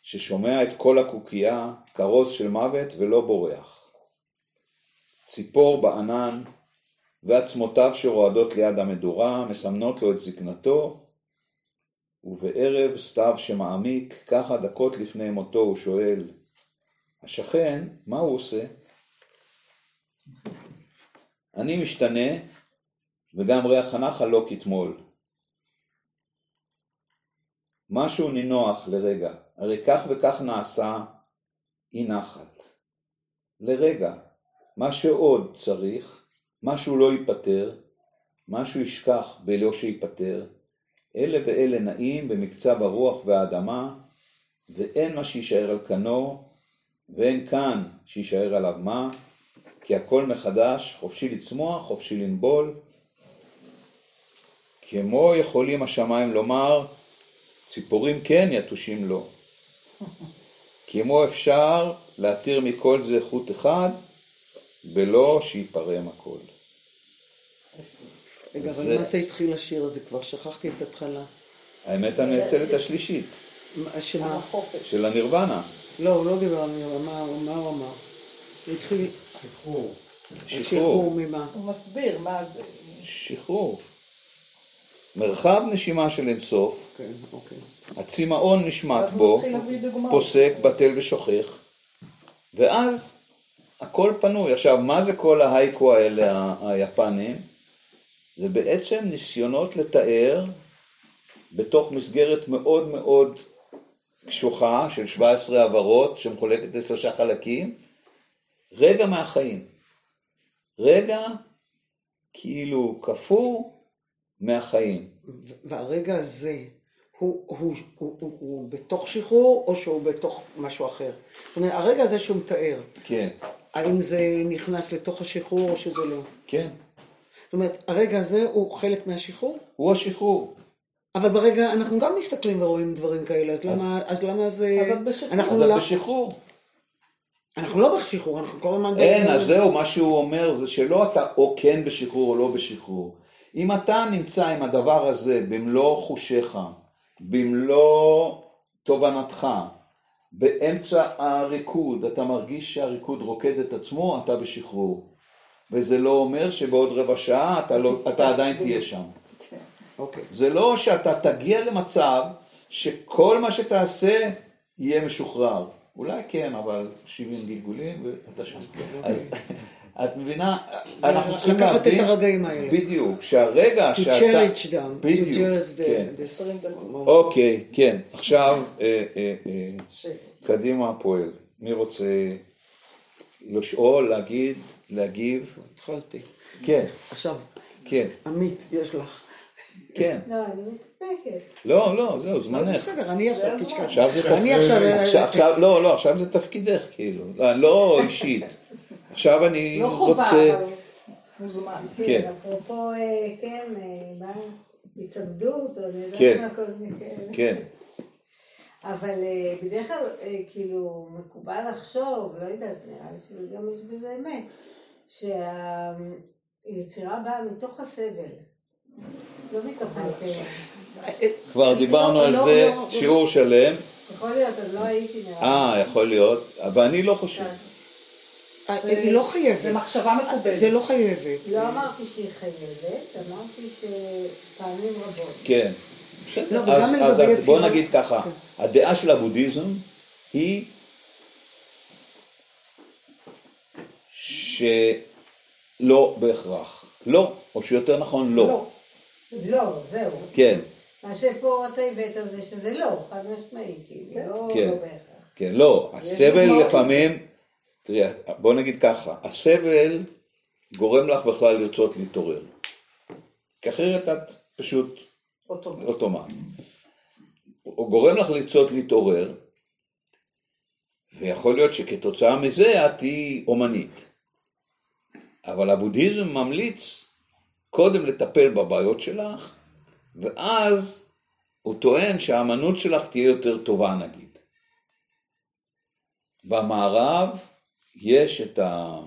ששומע את קול הקוקייה, כרוז של מוות ולא בורח. ציפור בענן ועצמותיו שרועדות ליד המדורה מסמנות לו את זקנתו, ובערב סתיו שמעמיק, ככה דקות לפני מותו הוא שואל, השכן, מה הוא עושה? אני משתנה, וגם ריח הנחל לא כתמול. משהו נינוח לרגע, הרי כך וכך נעשה אי נחת. לרגע, מה שעוד צריך, משהו לא ייפטר, משהו ישכח בלא שיפטר, אלה ואלה נעים במקצב הרוח והאדמה, ואין מה שיישאר על כנו, ואין כאן שיישאר עליו מה, כי הכל מחדש, חופשי לצמוח, חופשי לנבול. כמו יכולים השמיים לומר, ציפורים כן, יתושים לא. כמו אפשר להתיר מכל זה חוט אחד, בלא שייפרם הכל. רגע, זה- אבל מה זה התחיל השיר הזה? כבר שכחתי את ההתחלה. האמת הנאצלת השלישית, מה- שמה? של הנירוונה, לא, הוא לא דיבר על אמר, מה הוא אמר? התחיל... שחרור. שחרור ממה? הוא מסביר מה זה. שחרור. מרחב נשימה של אינסוף, כן, אוקיי. הצמאון נשמט בו. פוסק, בטל ושוכח, ואז הכל פנוי. עכשיו, מה זה כל ההייקו האלה, ה- היפנים? זה בעצם ניסיונות לתאר בתוך מסגרת מאוד מאוד קשוחה של 17 הברות שמחולקת לשלושה חלקים, רגע מהחיים. רגע כאילו קפוא מהחיים. והרגע הזה, הוא, הוא, הוא, הוא, הוא בתוך שחרור או שהוא בתוך משהו אחר? זאת אומרת, הרגע הזה שהוא מתאר, כן, האם זה נכנס לתוך השחרור או שזה לא? כן. זאת אומרת, הרגע הזה הוא חלק מהשחרור? הוא השחרור. אבל ברגע, אנחנו גם מסתכלים ורואים דברים כאלה, אז למה, אז למה זה... אז את בשחרור. אנחנו אז את לא, בשחרור. אנחנו לא בשחרור, אנחנו כל הזמן... אין, אז זהו, מה שהוא אומר זה שלא אתה או כן בשחרור או לא בשחרור. אם אתה נמצא עם הדבר הזה במלוא חושיך, במלוא תובנתך, באמצע הריקוד, אתה מרגיש שהריקוד רוקד את עצמו, אתה בשחרור. וזה לא אומר שבעוד רבע שעה אתה, לא, אתה עדיין תהיה שם. אוקיי. זה לא שאתה תגיע למצב שכל מה שתעשה יהיה משוחרר. אולי כן, אבל 70 גלגולים ואתה שם. אז את מבינה, אנחנו צריכים לקחת את להבין, הרגעים האלה. בדיוק, שהרגע To שאתה, cherish them, to בדיוק, כן. the- 20 דקות. אוקיי, כן, עכשיו אה, אה, אה, קדימה הפועל, מי רוצה לשאול, להגיד, להגיב? התחלתי. כן, עכשיו, כן, עמית, יש לך. כן. לא, אני מתאפקת. לא, לא, זהו, זמנך. בסדר, אני עכשיו תשכח. עכשיו זה אני תפקיד, עכשיו... לא, לא, עכשיו זה תפקידך, כאילו, לא, לא אישית. עכשיו אני לא חובה, רוצה, אבל מוזמן. כן. כן, אפרופו, אה, כן, אה, מה? הצמדות, או אני יודעת כן. מה כל מיני כאלה. כן, אבל אה, בדרך כלל, כאילו, מקובל לחשוב, לא יודעת, נראה לי שגם יש בזה אמת, שהיצירה באה מתוך הסבל. לא מתוך הכאב. כבר דיברנו על לא, זה לא, שיעור שלם, יכול להיות, אז לא הייתי נראה. אה, יכול להיות, אבל אני לא חושב. אה, היא לא זה חייבת. מחשבה מקובלת. זה לא חייבת. לא אמרתי שהיא חייבת, אמרתי שפעמים רבות. כן. לא, אז, בוא נגיד ככה, הדעה של הבודהיזם היא שלא בהכרח. לא, או שיותר נכון לא. לא. לא, זהו. כן, מה שפה אתה הבאת זה שזה לא, חד משמעי, כאילו, לא כן. לא בהכרח. כן, לא, הסבל לפעמים, תראי, בוא נגיד ככה, הסבל גורם לך בכלל לרצות להתעורר. כי אחרת את פשוט אוטומט. אוטומט. הוא גורם לך לרצות להתעורר, ויכול להיות שכתוצאה מזה את תהיי אומנית. אבל הבודהיזם ממליץ קודם לטפל בבעיות שלך, ואז הוא טוען שהאמנות שלך תהיה יותר טובה נגיד. במערב יש את ה...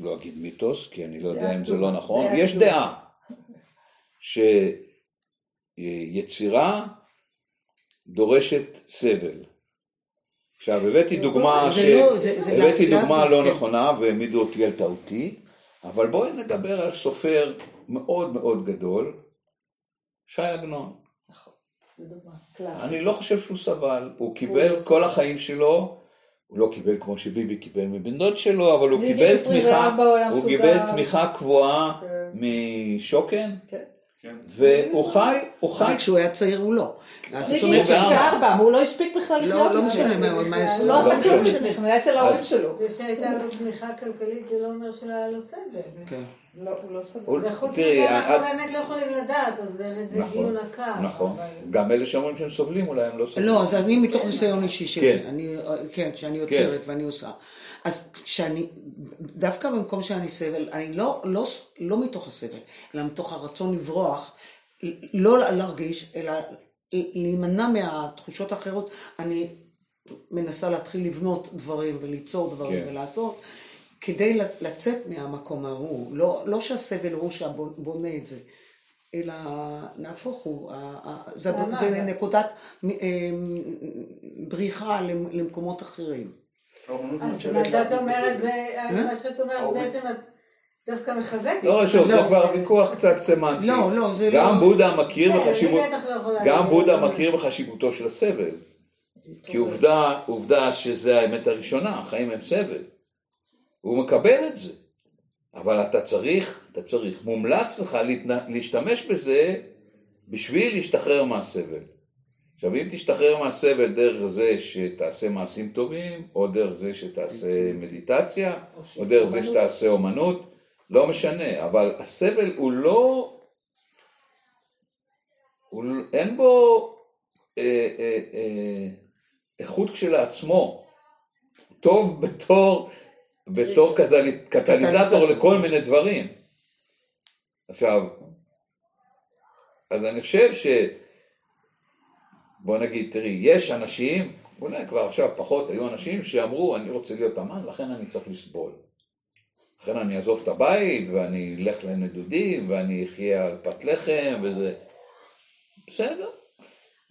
לא אגיד מיתוס, כי אני לא יודע אם זה לא נכון, יש. דעה שיצירה דורשת סבל. עכשיו, הבאתי דוגמה, זה ש... לא- זה- זה הבאתי לאט- דוגמה לאט, לא כן. נכונה והעמידו אותי על טעותי, אבל בואי נדבר על סופר מאוד מאוד גדול, ש"י עגנון. קלאסית. אני לא חושב שהוא סבל, הוא קיבל כל החיים שלו, הוא לא קיבל כמו שביבי קיבל מבן דוד שלו, אבל הוא קיבל 24 תמיכה, הוא. קיבל תמיכה קבועה כן. משוקן, כן. והוא חי, הוא חי, כשהוא היה צעיר הוא לא. מגיל אומרת, 24, הוא לא הספיק בכלל לחיות. לא, לא. משנה מה- מה יש הוא. לא עשה לא כלום משנה. לפני כן, הוא היה אצל ההורים שלו. זה שהייתה לו תמיכה כלכלית זה לא אומר שלא היה לו סבל. כן. לא, הוא לא סבל. הוא- וחוץ תראי, מזה אנחנו את- באמת לא יכולים לדעת, אז באמת זה נכון, דיון עקר. נכון, גם אלה שאומרים שהם סובלים אולי הם לא סובלים. לא, אז אני מתוך ניסיון אישי שלי, כן. אני, כן, שאני יוצרת ואני עושה. אז כשאני, דווקא במקום שאני סבל, אני לא, לא, לא מתוך הסבל, אלא מתוך הרצון לברוח, לא להרגיש, אלא להימנע מהתחושות האחרות, אני מנסה להתחיל לבנות דברים וליצור דברים כן. ולעשות, כדי לצאת מהמקום ההוא, לא, לא שהסבל הוא שבונה את זה. אלא נהפוך הוא, זה? זה נקודת אה, בריחה למ- למקומות אחרים. האומנות אז מה שאת אומרת מה שאת אומרת. בעצם את דווקא מחזקת. לא חשוב, זה לא. כבר ויכוח קצת סמנטי. לא, לא, זה גם לא- בודה מכיר כן, בחשיבות, לא גם. בודה מכיר בחשיבותו של הסבל. כי עובדה, עובדה שזה האמת הראשונה, החיים הם סבל. הוא מקבל את זה. אבל אתה צריך, אתה צריך, מומלץ לך להשתמש בזה בשביל להשתחרר מהסבל. עכשיו אם תשתחרר מהסבל דרך זה שתעשה מעשים טובים, או דרך זה שתעשה מדיטציה, או דרך זה שתעשה אומנות, לא משנה, אבל הסבל הוא לא, הוא, אין בו אה, אה, אה, איכות כשלעצמו, טוב בתור, בתור קזל- קטליזטור. לכל מיני דברים. עכשיו, אז אני חושב ש... בוא נגיד, תראי, יש אנשים, אולי כבר עכשיו פחות, היו אנשים שאמרו, אני רוצה להיות אמן, לכן אני צריך לסבול. לכן אני אעזוב את הבית, ואני אלך לנדודים, ואני אחיה על פת לחם, וזה... בסדר.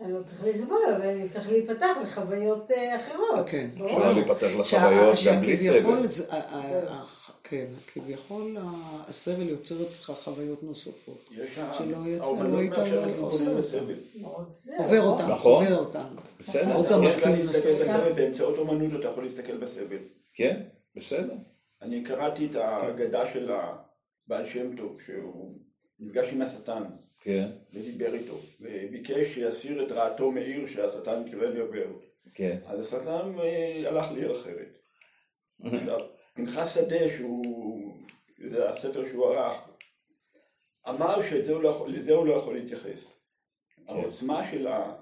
אני לא צריך לסבול, אבל אני צריך להיפתח לחוויות אה, אחרות. כן. ברור. אפשר להיפתח לחוויות גם בלי סבל. זה- ה- ה- ה- כן, כביכול הסבל יוצר לך חוויות נוספות. שלא יצא, האומנות לא. בסבל. עובר אותם, נכון. עובר אותם. בסדר, עמקים גם להסתכל. בסבל, באמצעות אומנות אתה יכול להסתכל בסבל. כן, בסדר. אני קראתי את האגדה של הבעל שם טוב, שהוא נפגש עם השטן כן, ודיבר איתו, וביקש שיסיר את רעתו מעיר שהשטן קיבל לעבר. כן. אז השטן אה, הלך לעיר אחרת. עכשיו, פנחס שדה, שהוא, יודע, הספר שהוא ערך, אמר שלזה הוא לא הוא לא יכול להתייחס. העוצמה של ה...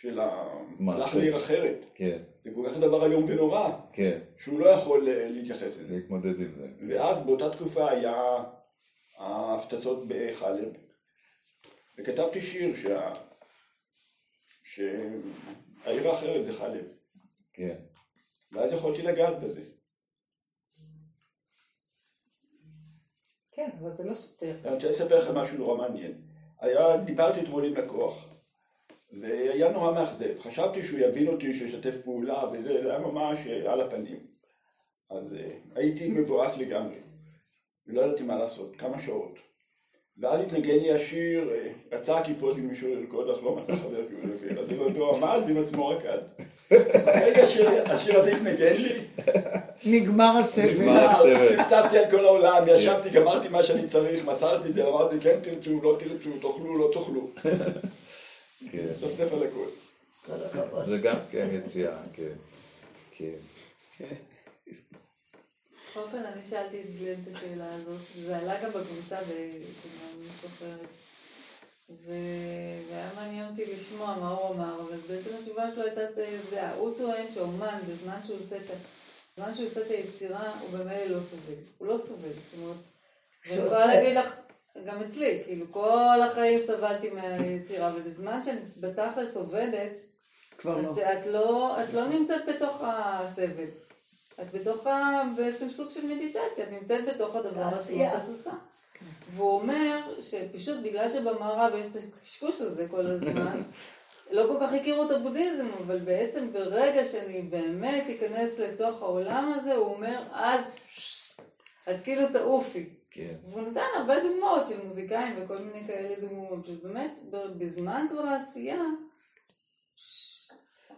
של ה... הלך. לעיר אחרת. כן, זה כל כך דבר איום ונורא, כן, שהוא לא יכול אה, להתייחס לזה. להתמודד עם זה. ואז באותה תקופה היה ההפצצות בחלב, וכתבתי שיר שה... שהעיר האחרת זה חלב, כן, ואז יכולתי לגעת בזה. כן, אבל זה לא סותר. אני רוצה לספר לכם משהו נורא מעניין. היה, דיברתי אתמול עם לקוח, זה היה נורא מאכזב. חשבתי שהוא יבין אותי, שישתף פעולה, וזה זה היה ממש אה, על הפנים. אז אה, הייתי מבואס לגמרי, ולא ידעתי מה לעשות, כמה שעות. ואז התנגן לי השיר, אה, רצה הכיפות עם מישהו לרקוד, אך לא מצא חבר לבד. אז הוא לא עמד ועם עצמו רקד. ברגע שהשיר הזה התנגן לי, נגמר הסבל. נגמר. הסבל. צפצפתי על כל העולם, ישבתי, גמרתי מה שאני צריך, מסרתי את זה, אמרתי כן תרצו, לא תרצו, תאכלו, לא תאכלו. כן. צפצף על הכל. כל הכבוד. זה גם כן יציאה, כן. בכל אופן, אני שאלתי את גלן את השאלה הזאת, זה עלה גם בקבוצה. ו- והיה מעניין אותי לשמוע מה הוא אמר, אבל בעצם התשובה שלו הייתה זהה. הוא טוען שאומן, בזמן שהוא עושה את ה... בזמן שהוא עושה את היצירה, הוא במילא לא סובל. הוא לא סובל. זאת אומרת, שהוא יכולה להגיד לך, גם אצלי, כאילו, כל החיים סבלתי מהיצירה, ובזמן שאני בתכלס עובדת, כבר לא. את, את לא, את לא נמצאת בתוך הסבל. את בתוך ה... בעצם סוג של מדיטציה, את נמצאת בתוך הדבר עצמו. שאת עושה. והוא אומר שפשוט בגלל שבמערב יש את הקשקוש הזה כל הזמן, לא כל כך הכירו את הבודהיזם, אבל בעצם ברגע שאני באמת אכנס לתוך העולם הזה, הוא אומר, אז את כאילו תעופי. כן. והוא נתן הרבה דוגמאות של מוזיקאים וכל מיני כאלה דוגמאות, ובאמת, בזמן כבר העשייה,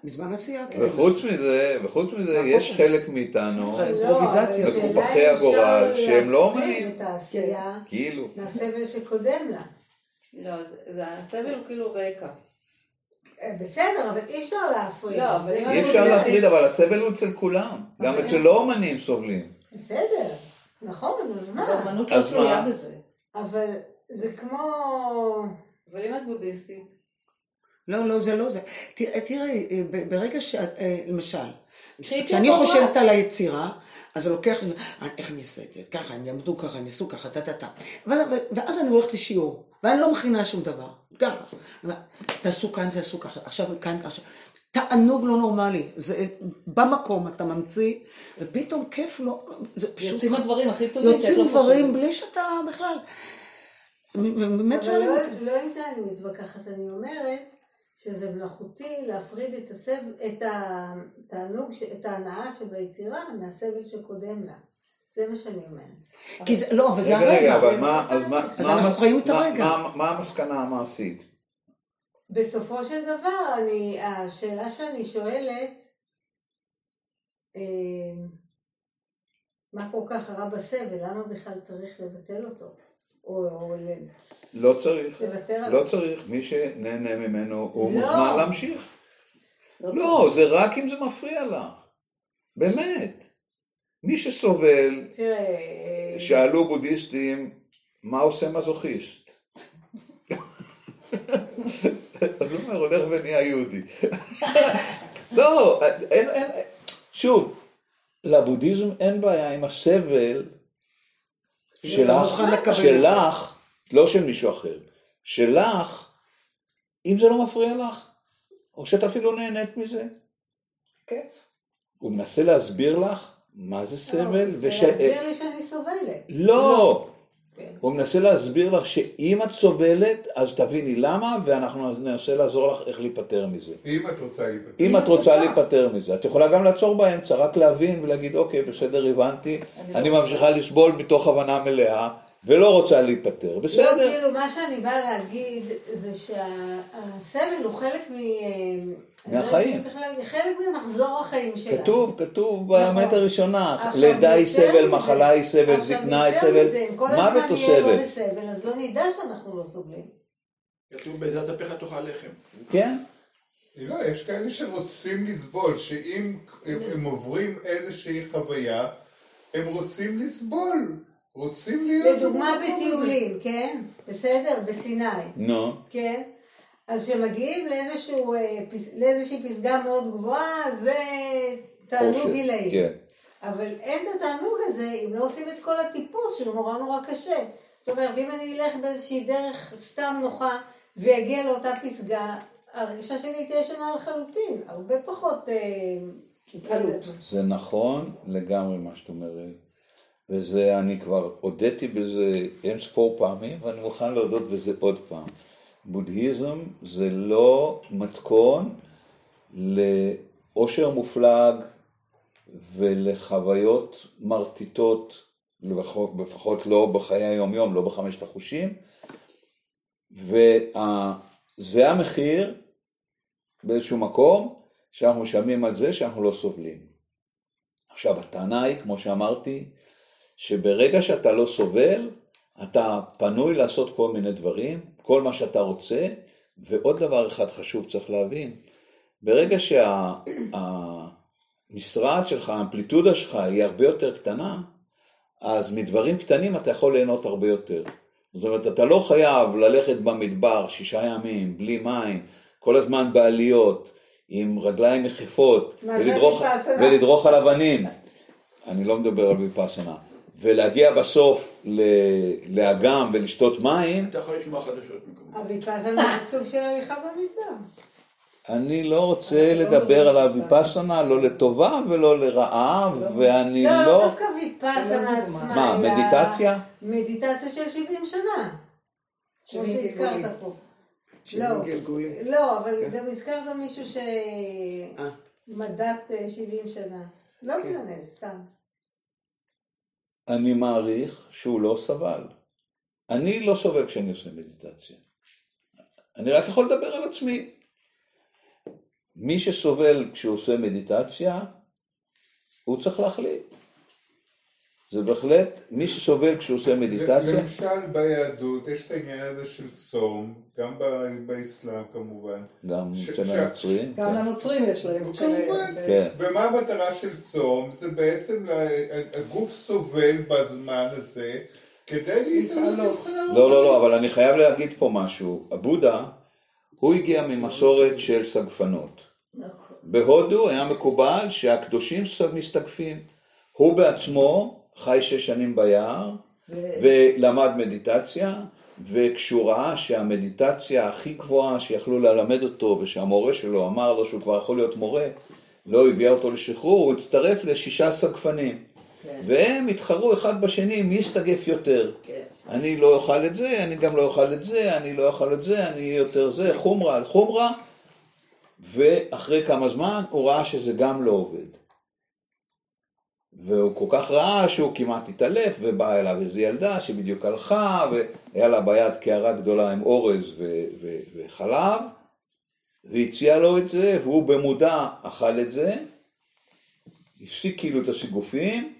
בזמן עשייה, כן. וחוץ מזה, וחוץ מזה, יש חלק מאיתנו, אימפרוביזציה. אבל מקופחי הגורל, שהם לא אומנים. העשייה כאילו. מהסבל שקודם לה. לא, זה, הסבל הוא כאילו רקע. אה, בסדר, אבל אי אפשר להפריד. לא, לא אי אפשר. להפריד, אבל הסבל הוא אצל כולם. גם אצל לא אומנים סובלים. בסדר, נכון, אז מה? לא אז תלויה מה? בזה. אבל זה כמו... אבל אם את בודהיסטית, לא, לא, זה לא זה. תראה, תראה, אה, ברגע שאת, אה, למשל, כשאני חושבת. על היצירה, אז זה לוקח "אה, איך אני אעשה את זה, ככה, הם יעמדו ככה, הם יעשו ככה, טה טה טה. ואז- אני הולכת לשיעור, ואני לא מכינה שום דבר. ככה. תעשו כאן, תעשו ככה, עכשיו כאן, עכשיו. תענוג לא נורמלי, זה במקום אתה ממציא, ופתאום כיף לא, זה פשוט... יוצאים הדברים הכי טובים, יוצאים לא דברים. בלי שאתה בכלל... באמת שואלים לא- אותי. לא עם זה אני מתווכחת, אני אומרת שזה מלאכותי להפריד את הסבל, את התענוג, ש- את ההנאה שביצירה מהסבל שקודם לה. זה מה שאני אומרת. כי זה, לא, אבל זה רגע, רגע, הרגע. אבל מה, אז מה, אז מה- אנחנו חיים את מה- הרגע. מה- מה המסקנה המעשית? בסופו של דבר, אני, השאלה שאני שואלת, אה, מה כל כך רע בסבל? למה בכלל צריך לבטל אותו? או, לא צריך. לא צריך. מי שנהנה ממנו, הוא לא. מוזמן להמשיך. לא, זה רק אם זה מפריע לך. באמת. מי שסובל, שאלו בודהיסטים, מה עושה מזוכיסט? אז הוא אומר, הולך ונהיה יהודי. לא, אין, אין, שוב, לבודהיזם אין בעיה עם הסבל שלך, מוכן לקבל את שלך, לא של מישהו אחר, שלך, אם זה לא מפריע לך, או שאת אפילו נהנית מזה. כיף. הוא מנסה להסביר לך מה זה סבל, זה וש... להסביר לי שאני סובלת. לא. כן. הוא מנסה להסביר לך שאם את סובלת, אז תביני למה, ואנחנו ננסה לעזור לך איך להיפטר מזה. אם את רוצה להיפטר. אם את רוצה להיפטר מזה, את יכולה גם לעצור באמצע, רק להבין ולהגיד, אוקיי, בסדר, הבנתי, אני ממשיכה לסבול מתוך הבנה מלאה, ולא רוצה להיפטר, לא, בסדר. כאילו, מה שאני באה להגיד זה שהסבל הוא חלק מ... מהחיים. לא בכלל, חלק ממחזור החיים שלנו. כתוב, כתוב נכון. באמת הראשונה, לידה היא סבל, מחלה היא סבל, זקנה היא סבל, מזה, אם כל מוות הזמן הוא יהיה לא סבל. בסבל, אז לא נדע שאנחנו לא סובלים. כתוב בעזרת אפיך תאכל לחם. כן? לא, יש כאלה שרוצים לסבול, שאם הם, הם עוברים איזושהי חוויה, הם רוצים לסבול, רוצים להיות לדוגמה. בטיולים, כן? בסדר? בסיני, נו. כן? אז כשמגיעים לאיזשהו, אה, לאיזושהי פסגה מאוד גבוהה, זה תענוג גילאי. כן. אבל אין את התענוג הזה אם לא עושים את כל הטיפוס שהוא נורא נורא קשה. זאת אומרת, אם אני אלך באיזושהי דרך סתם נוחה ואגיע לאותה פסגה, ההרגשה שלי תהיה שונה לחלוטין, הרבה פחות... אה, התעלות. זה נכון לגמרי מה שאת אומרת, וזה, אני כבר הודיתי בזה אין ספור פעמים, ואני מוכן להודות בזה עוד פעם. בודהיזם זה לא מתכון לאושר מופלג ולחוויות מרטיטות, לפחות, לא בחיי היום-יום, לא בחמשת החושים, וזה המחיר באיזשהו מקום שאנחנו משלמים על זה שאנחנו לא סובלים. עכשיו, הטענה היא, כמו שאמרתי, שברגע שאתה לא סובל, אתה פנוי לעשות כל מיני דברים, כל מה שאתה רוצה, ועוד דבר אחד חשוב צריך להבין, ברגע שהמשרד שלך, האמפליטודה שלך היא הרבה יותר קטנה, אז מדברים קטנים אתה יכול ליהנות הרבה יותר. זאת אומרת, אתה לא חייב ללכת במדבר שישה ימים, בלי מים, כל הזמן בעליות, עם רגליים יחפות, ולדרוך? ולדרוך על אבנים. אני לא מדבר על ויפאסנה. ולהגיע בסוף ל- לאגם ולשתות מים, אתה יכול לשמוע חדשות מקומיות. הוויפאסנה זה סוג של הליכה במדבר. אני לא רוצה לדבר על הוויפאסנה, לא לטובה ולא לרעה, ואני לא, לא לא... דווקא ויפאסנה עצמה. מה, מדיטציה? מדיטציה של 70 שנה. כמו שהזכרת. פה. לא. לא, אבל כן. גם הזכרת מישהו אה. שמדת אה, 70 שנה. לא משנה, סתם. אני מעריך שהוא לא סבל. אני לא סובל כשאני עושה מדיטציה. אני רק יכול לדבר על עצמי. מי שסובל כשהוא עושה מדיטציה, הוא צריך להחליט. זה בהחלט, מי שסובל כשהוא עושה מדיטציה, למשל ביהדות יש את העניין הזה של צום, גם ב- באסלאם כמובן. גם אצל הנוצרים, גם כן. לנוצרים יש להם. כמובן. כן. ומה המטרה של צום? זה בעצם, הגוף סובל בזמן הזה כדי להתעלות. לא, לא, לא, אבל אני חייב להגיד פה משהו. הבודה, הוא הגיע ממסורת של סגפנות. נכון. בהודו היה מקובל שהקדושים מסתגפים. הוא בעצמו חי שש שנים ביער ולמד מדיטציה, וכשהוא ראה שהמדיטציה הכי גבוהה שיכלו ללמד אותו ושהמורה שלו אמר לו שהוא כבר יכול להיות מורה, לא הביאה אותו לשחרור, הוא הצטרף לשישה סגפנים. כן. והם התחרו אחד בשני מי יסתגף יותר. כן. אני לא אוכל את זה, אני גם לא אוכל את זה, אני לא אוכל את זה, אני יותר זה, חומרה על חומרה, ואחרי כמה זמן הוא ראה שזה גם לא עובד. והוא כל כך ראה שהוא כמעט התעלף, ובאה אליו איזו ילדה שבדיוק הלכה, והיה לה ביד קערה גדולה עם אורז וחלב, והציע לו את זה, והוא במודע אכל את זה, הפסיק כאילו את הסיגופים,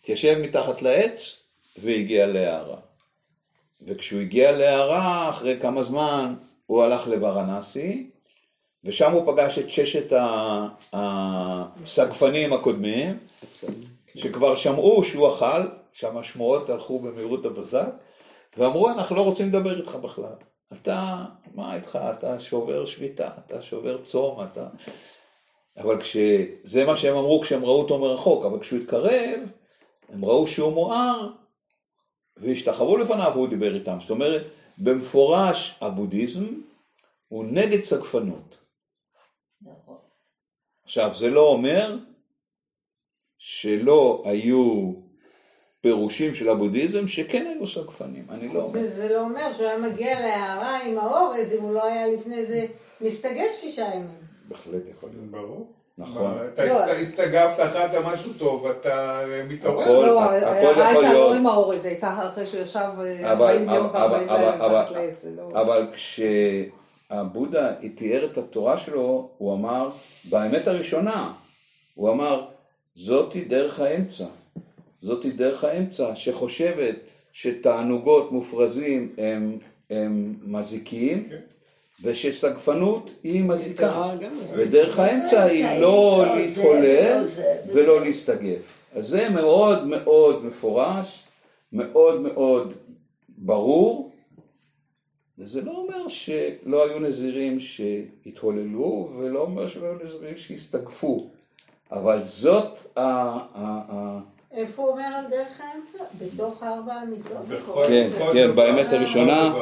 התיישב מתחת לעץ, והגיע להערה. וכשהוא הגיע להערה, אחרי כמה זמן, הוא הלך לוורנסי, ושם הוא פגש את ששת הסגפנים הקודמים, שכבר שמעו שהוא אכל, שם השמועות הלכו במהירות הבזק, ואמרו, אנחנו לא רוצים לדבר איתך בכלל. אתה, מה איתך? אתה שובר שביתה, אתה שובר צום, אתה... אבל כשזה מה שהם אמרו כשהם ראו אותו מרחוק, אבל כשהוא התקרב, הם ראו שהוא מואר, והשתחוו לפניו והוא דיבר איתם. זאת אומרת, במפורש הבודהיזם הוא נגד סגפנות. עכשיו, זה לא אומר שלא היו פירושים של הבודהיזם שכן היו סגפנים, אני לא אומר. וזה לא אומר שהוא היה מגיע להערה עם האורז אם הוא לא היה לפני זה מסתגף שישה ימים. בהחלט יכול להיות. ברור. נכון. אתה לא. הסת- הסתגפת, אכלת משהו טוב, אתה מתעורר. הכל- לא, ההערה יכול הייתה להיות. לא עם האורז, הייתה אחרי שהוא ישב אה, אבל- 40 יום אבל- ו-40 אבל- לילה אבל- מתחת כשהבודה תיאר את התורה שלו, הוא אמר, באמת הראשונה, הוא אמר, זאתי דרך האמצע. זאתי דרך האמצע, שחושבת שתענוגות מופרזים הם, הם מזיקים, כן. ושסגפנות היא מזיקה. ודרך האמצע היא לא לא זה. ולא להסתגף. אז זה מאוד מאוד מפורש, מאוד מאוד ברור, וזה לא אומר שלא היו נזירים שהתהוללו, ולא אומר שלא היו נזירים שהסתגפו, אבל זאת ה... ה- ה- איפה הוא אומר על דרך האמצע? בתוך ארבע המיטות? כן, כן. באמת הראשונה.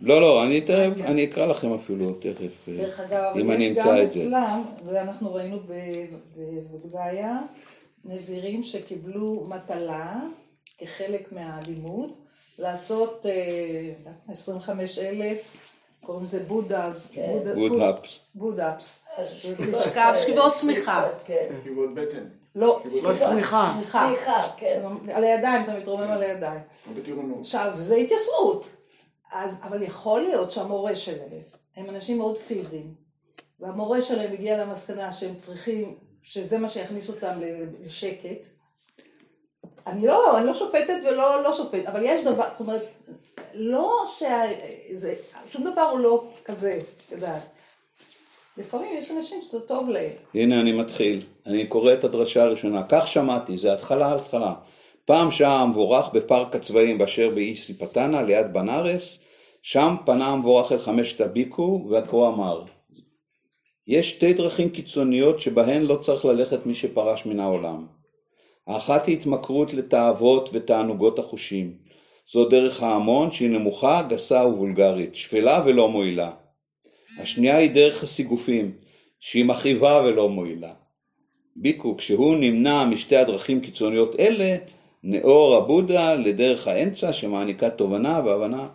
לא, לא, אני תכף, אני אקרא לכם אפילו תכף, אה, דרך אגב, אם אני יש גם אמצא את זה. אצלם, ואנחנו ראינו ב- בבודגאיה, נזירים שקיבלו מטלה כחלק מהלימוד, לעשות אה, 25 אלף, קוראים לזה בודהאז, בודה- בודהאפס. בודהאפס, שכיבות לשכב, שכיבות סמיכה, כן. כפיפות בטן. לא, לא. סליחה, סליחה, כן. על הידיים, אתה מתרומם על הידיים. בטירונות. עכשיו, זה התייסרות. אז, אבל יכול להיות שהמורה שלהם, הם אנשים מאוד פיזיים, והמורה שלהם הגיע למסקנה שהם צריכים, שזה מה שיכניס אותם ל- לשקט. אני לא, אני לא שופטת ולא לא שופט, אבל יש דבר, זאת אומרת, לא שה... זה, שום דבר הוא לא כזה, את יודעת. לפעמים יש אנשים שזה טוב להם. הנה אני מתחיל, אני קורא את הדרשה הראשונה, כך שמעתי, זה התחלה התחלה. פעם שעה המבורך בפארק הצבאים באשר באי סיפתנה ליד בנארס, שם פנה המבורך אל חמשת הביקו והכה אמר, יש שתי דרכים קיצוניות שבהן לא צריך ללכת מי שפרש מן העולם. האחת היא התמכרות לתאוות ותענוגות החושים. זו דרך ההמון שהיא נמוכה, גסה ובולגרית, שפלה ולא מועילה. השנייה היא דרך הסיגופים, שהיא מכאיבה ולא מועילה. ביקו, כשהוא נמנע משתי הדרכים קיצוניות אלה, נאור הבודה לדרך האמצע שמעניקה תובנה והבנה.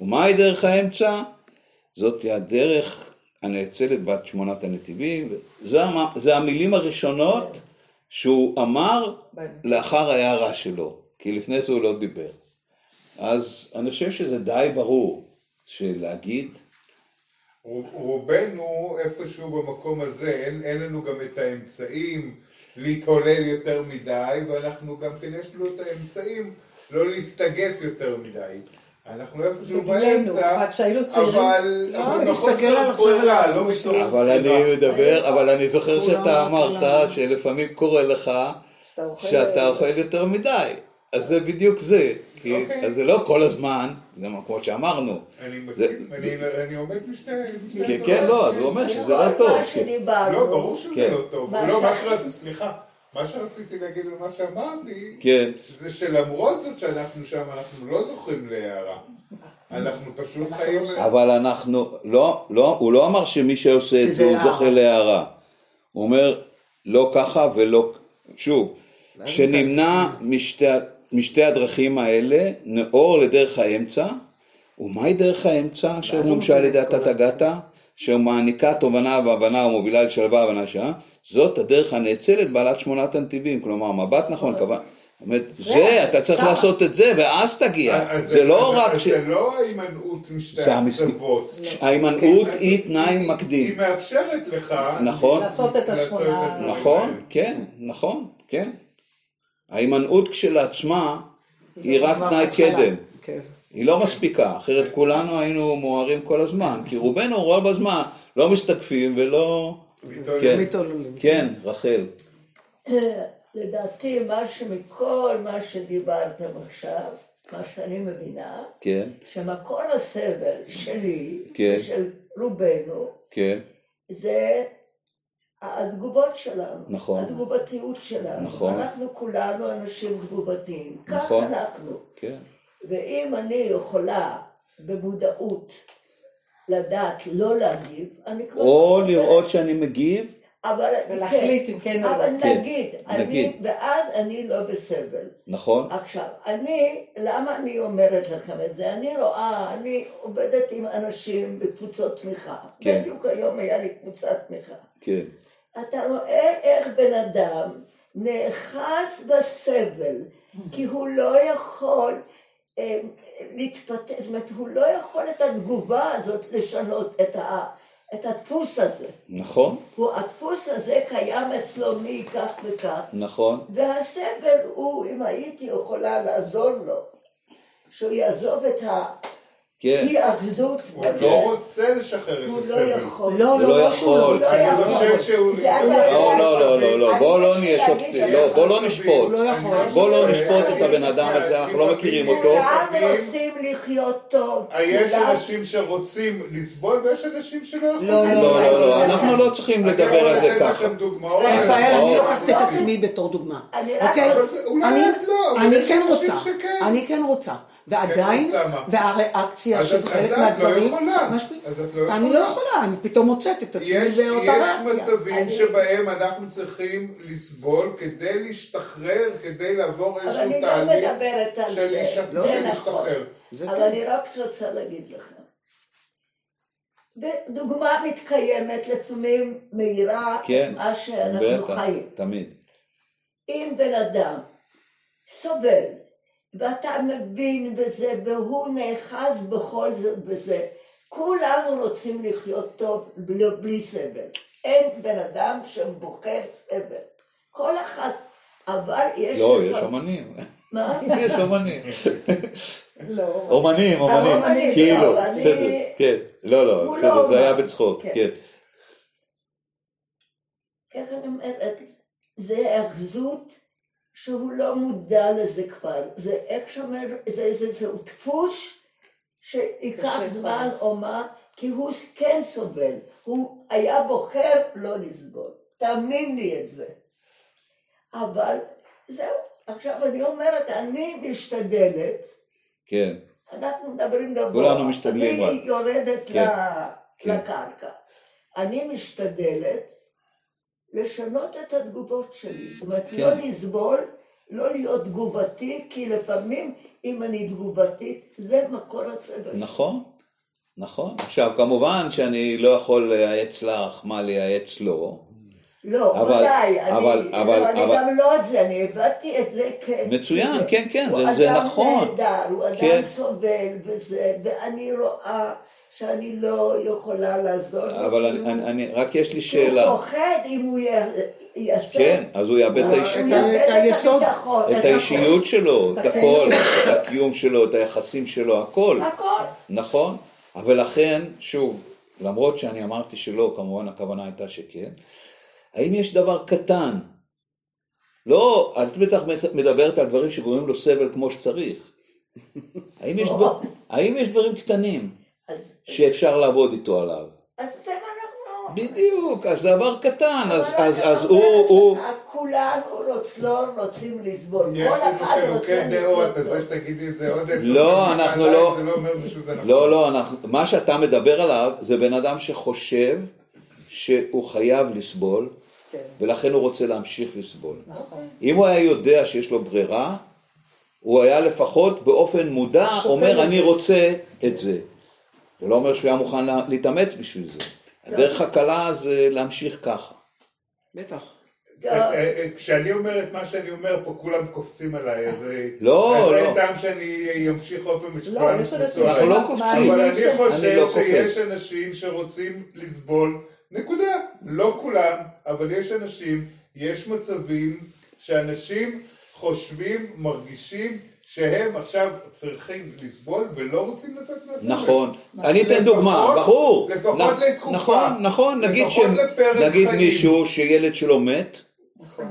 ומהי דרך האמצע? זאת הדרך הנאצלת בת שמונת הנתיבים, זה, המ- זה המילים הראשונות שהוא אמר לאחר ההערה שלו, כי לפני זה הוא לא דיבר. אז אני חושב שזה די ברור שלהגיד, רוב- רובנו איפשהו במקום הזה, אין, אין לנו גם את האמצעים להתהולל יותר מדי, ואנחנו גם כן יש לנו את האמצעים לא להסתגף יותר מדי. אנחנו איפשהו בגילנו, באמצע. אבל, לא, עכשיו ברירה, על לא מתוך בחירה. אבל אני מדבר, אבל אני זוכר שאתה. אמרת שלפעמים קורה לך שאתה אוכל- יותר מדי, אז זה בדיוק זה, כי אוקיי. אז זה לא כל הזמן, גם כמו שאמרנו. אני עומד בשתי... כן. כן, לא, אז הוא אומר שזה לא טוב. כן. לא, ברור שזה כן. לא טוב. לא, מה שרציתי, סליחה, מה שרציתי להגיד ומה שאמרתי, כן, זה שלמרות זאת שאנחנו שם, אנחנו לא זוכים להערה. אנחנו פשוט חיים... אבל אנחנו, לא, לא, הוא לא אמר שמי שעושה את זה הוא. זוכה להערה. הוא אומר, לא ככה ולא, שוב, שנמנע משתי, משתי הדרכים האלה, נאור לדרך האמצע, ומהי דרך האמצע אשר מומשה על ידי כל התת-הגתה, אשר מעניקה תובנה והבנה ומובילה לשלווה והבנה שעה, זאת הדרך הנאצלת בעלת שמונת הנתיבים, כלומר מבט נכון, כוונה, זאת אומרת, זה, אתה צריך. לעשות את זה ואז תגיע, זה לא רק ש... זה לא ההימנעות משתי הקצוות. ההימנעות כן, היא תנאי מקדים. היא מאפשרת לך... נכון. לעשות את השמונה. נכון. כן, נכון, כן. ההימנעות כשלעצמה היא רק כבר תנאי. קדם. היא לא מספיקה, אחרת כולנו היינו מוארים כל הזמן, כי רובנו רוב הזמן לא מסתקפים ולא... מתעוררים. כן, מתעוללים. כן, רחל. לדעתי, מה שמכל מה שדיברתם עכשיו, מה שאני מבינה, כן, שמקור הסבל שלי, כן. ושל רובנו, כן, זה התגובות שלנו, נכון. התגובתיות שלנו. נכון. אנחנו כולנו אנשים תגובתיים, כך נכון. אנחנו. כן. ואם אני יכולה במודעות לדעת לא להגיב, אני כבר... או לראות שאני מגיב, אבל, ולהחליט אם כן או לא. אבל כן, נגיד, נגיד. אני, ואז אני לא בסבל. נכון? עכשיו, אני, למה אני אומרת לכם את זה? אני רואה, אני עובדת עם אנשים בקבוצות תמיכה. כן. בדיוק היום היה לי קבוצת תמיכה. כן, אתה רואה איך בן אדם נאחז בסבל, כי הוא לא יכול להתפתח, זאת אומרת, הוא לא יכול את התגובה הזאת לשנות את, ה, את הדפוס הזה. נכון, הוא, הדפוס הזה קיים אצלו מכך וכך, נכון, והסבל הוא, אם הייתי יכולה לעזור לו, שהוא יעזוב את כן. האי-אחזות, הוא לא רוצה לשחרר את הוא לא הסבל. יכול. לא, הוא לא יכול. לא אני. חושב שהוא... לא, לא, לא, לא, לא, אני בוא לא נהיה שופטים, לא, בוא לא. נשפוט. הוא לא לא אני- נשפוט את אני- הבן אדם הזה, אנחנו לא מכירים אותו. כולם רוצים לחיות טוב. יש אנשים שרוצים לסבול ויש אנשים שלא יכולים. לא, לא, לא, לא, אנחנו לא צריכים לדבר על זה אני ככה. יכול לתת לכם דוגמאות. רפאל, אני נכון. לוקחת את עצמי בתור דוגמה. אני אוקיי? אני- לא, אני כן רוצה. אני כן רוצה. ועדיין, מה? והריאקציה של חלק אז את לא מהדברים, יכולה. אז את לא אני יכולה. לא יכולה, אני פתאום מוצאת את עצמי יש, באותה יש ריאקציה. מצבים אני- שבהם אנחנו צריכים לסבול כדי להשתחרר, כדי לעבור אבל איזשהו אני לא תהליך מדברת על של זה של נכון. להשתחרר. זה אבל כן. אני רק רוצה להגיד לכם. דוגמה מתקיימת לפעמים מהירה כן, מה שאנחנו בטח, חיים. תמיד. אם בן אדם סובל, ואתה מבין בזה, והוא נאחז בכל זאת בזה, כולנו רוצים לחיות טוב בלי, בלי סבל. אין בן אדם שבוחר סבל. כל אחד, אבל יש... לא, יש אומנים. מה? יש אומנים. לא. אומנים, אומנים. כאילו, בסדר, כן. לא, לא, בסדר, לא זה היה. בצחוק, כן. כן. איך אני אומרת? זה היאחזות שהוא לא מודע לזה כבר. זה איך שאומר, זה, זה, זהו דפוס שייקח זמן או מה, כי הוא כן סובל. הוא היה בוחר לא לסבול. תאמין לי את זה. אבל זהו, עכשיו אני אומרת, אני משתדלת, כן, אנחנו מדברים גבוה. כולנו משתדלים אני. יורדת כן, כן. לקרקע. אני משתדלת לשנות את התגובות שלי. זאת אומרת, כן. לא לסבול, לא להיות תגובתי, כי לפעמים אם אני תגובתית, זה מקור הסבל. שלי. נכון, נכון. עכשיו, כמובן שאני לא יכול לייעץ לך מה לייעץ לו. לא, אבל- ודאי, אני, אבל- לא, אבל- אני אבל- גם לא את זה, אני הבעתי את זה כ... מצוין, כזה. כן, כן, הוא זה- זה אדם נכון. נהדר, הוא אדם כן. סובל וזה, ואני רואה שאני לא יכולה לעזור לו, אבל אני, אני, אני, רק יש לי כי הוא שאלה. פוחד אם הוא י- יעשה... כן, אז הוא יאבד את הוא האישיות. יאבד את היסוד, הביטחון, את האישיות שלו, את את הכל, את הקיום שלו, את היחסים שלו, הכל. הכל. נכון? אבל לכן, שוב, למרות שאני אמרתי שלא, כמובן הכוונה הייתה שכן, האם יש דבר קטן? לא, את בטח מדברת על דברים שגורמים לו סבל כמו שצריך. האם יש, דבר, האם יש דברים קטנים אז- שאפשר לעבוד איתו עליו? אז זה מה אנחנו... בדיוק, אז זה דבר קטן, אז, אז, אז הוא, הוא, לך, כולנו רוצ, לא רוצים לסבול. יש כל אחד חילוקי רוצה דעות, אז זה טוב. שתגידי את זה עוד עשר לא, אנחנו לא- זה לא אומר שזה נכון. לא, לא, אנחנו, מה שאתה מדבר עליו זה בן אדם שחושב שהוא חייב לסבול, כן. ולכן הוא רוצה להמשיך לסבול. אם הוא היה יודע שיש לו ברירה, הוא היה לפחות באופן מודע אומר אני רוצה את זה. זה לא אומר שהוא היה מוכן לה- להתאמץ בשביל זה. הדרך הקלה זה להמשיך ככה. בטח. גם- אה, אה, כשאני אומר את מה שאני אומר פה כולם קופצים עליי, אז אה, לא, אז לא. אין טעם שאני אמשיך עוד פעם לא, יש אנשים. אנחנו לא קופצים. אבל אני חושב לא שיש. אנשים שרוצים לסבול, נקודה. לא כולם, אבל יש אנשים, יש מצבים שאנשים חושבים, מרגישים שהם עכשיו צריכים לסבול ולא רוצים לצאת מהסבל. נכון. אני אתן דוגמה, ברור. לפחות לתקופה. נכון, נכון, נגיד ש- נגיד. מישהו שילד שלו מת,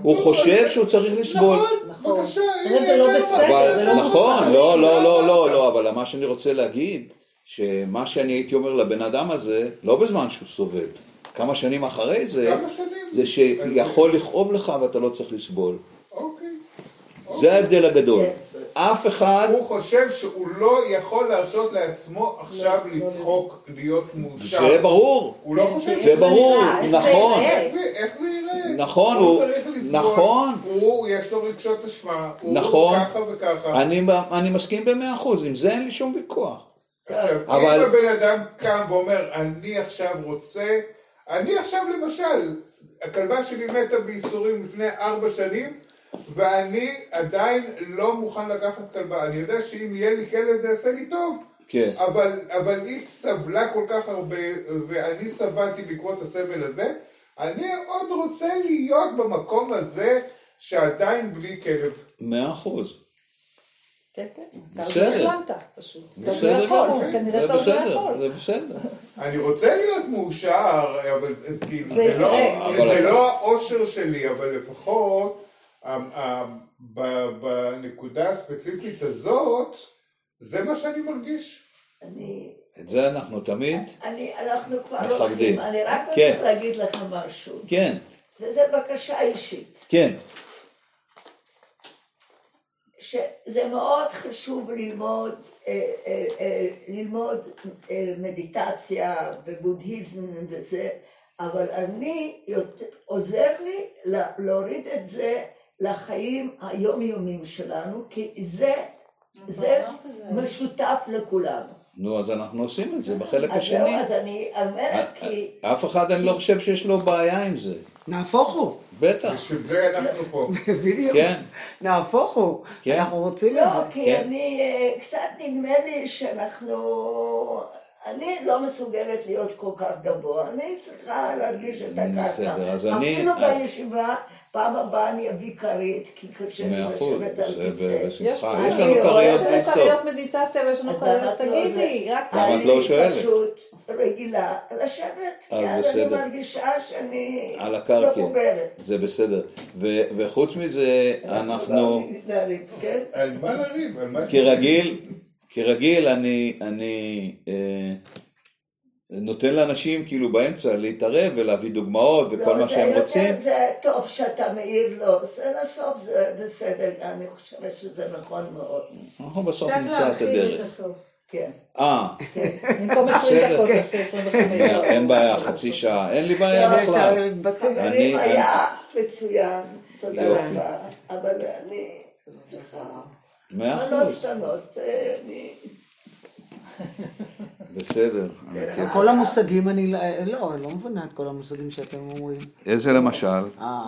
הוא חושב שהוא צריך לסבול. נכון, בבקשה, זה לא בסדר. זה לא נכון. לא, לא, לא, לא. לא, אבל מה שאני רוצה להגיד, שמה שאני הייתי אומר לבן אדם הזה, לא בזמן שהוא סובל, כמה שנים אחרי זה, כמה שנים? זה שיכול לכאוב לך ואתה לא צריך לסבול. אוקיי. זה ההבדל הגדול. אף אחד, הוא חושב שהוא לא יכול להרשות לעצמו עכשיו לצחוק, להיות מאושר. זה ברור, הוא לא חושב זה שזה ברור, נכון. ייראה? איך זה- איך זה ייראה? נכון, הוא הוא- צריך לסבול, נכון. הוא, יש לו רגשות אשמה, הוא נכון. ככה וככה. אני, אני מסכים במאה אחוז, עם זה אין לי שום ויכוח. עכשיו, אבל- אם הבן אדם קם ואומר, אני עכשיו רוצה, אני עכשיו למשל, הכלבה שלי מתה בייסורים לפני ארבע שנים, ואני עדיין לא מוכן לקחת כלבה. אני יודע שאם יהיה לי כלב זה יעשה לי טוב. כן. אבל, אבל היא סבלה כל כך הרבה, ואני סבלתי בעקבות הסבל הזה. אני עוד רוצה להיות במקום הזה שעדיין בלי כלב. מאה אחוז. כן, כן. אתה עוד החלמת, פשוט. לא בסדר גמור, זה לא בסדר. זה בסדר. אני רוצה להיות מאושר, אבל כאילו, זה לא, לא האושר שלי, אבל לפחות בנקודה הספציפית הזאת, זה מה שאני מרגיש. אני, את זה אנחנו תמיד, אני, אנחנו כבר מכבדים. אני רק כן. רוצה להגיד לך משהו, כן, וזו בקשה אישית, כן, שזה מאוד חשוב ללמוד, אה, אה, אה, ללמוד מדיטציה ובודהיזם וזה, אבל אני, יותר, עוזר לי לה- להוריד את זה לחיים היומיומיים שלנו, כי זה, זה משותף לכולנו. נו אז אנחנו עושים את זה בחלק אז השני. זהו, אז אני אומרת כי... אף אחד אני לא חושב שיש לו בעיה עם זה, נהפוך הוא. בטח, בשביל זה אנחנו פה. בדיוק. כן. נהפוך הוא. כן. אנחנו רוצים את לא, זה. כי כן. אני, אה, קצת נדמה לי שאנחנו... אני לא מסוגלת להיות כל כך גבוה, אני צריכה להרגיש את הקרקע. בסדר, אז אני- אפילו אז- בישיבה, פעם הבאה אני אביא כרית, כי קשה לי לשבת על כיסא. יש אני לנו כריות מדיטציה ויש לנו כריות, לא תגידי? רק למה את לא שואלת? אני פשוט רגילה לשבת, כי אז אני בסדר. מרגישה שאני מחוברת. זה בסדר, וחוץ מזה אנחנו, מתנהלים, כן? על מה לריב? על מה... כרגיל, כרגיל אני, אני אה, נותן לאנשים כאילו באמצע להתערב ולהביא דוגמאות וכל לא, מה שהם יותר- רוצים, זה טוב שאתה מעיר לו, זה לסוף זה בסדר, אני חושבת שזה נכון מאוד. אנחנו בסוף נמצא את הדרך. כן. אה, במקום 20 בסדר. דקות תעשה 25. אין בעיה, חצי שעה, אין לי בעיה לא, בכלל. אני- היה מצוין, תודה. רבה, אבל אני צריכה מאה מנות אחוז, זה אני... בסדר. הכיף. כל המושגים, אני לא, לא, אני לא מבינה את כל המושגים שאתם אומרים. איזה למשל? אה,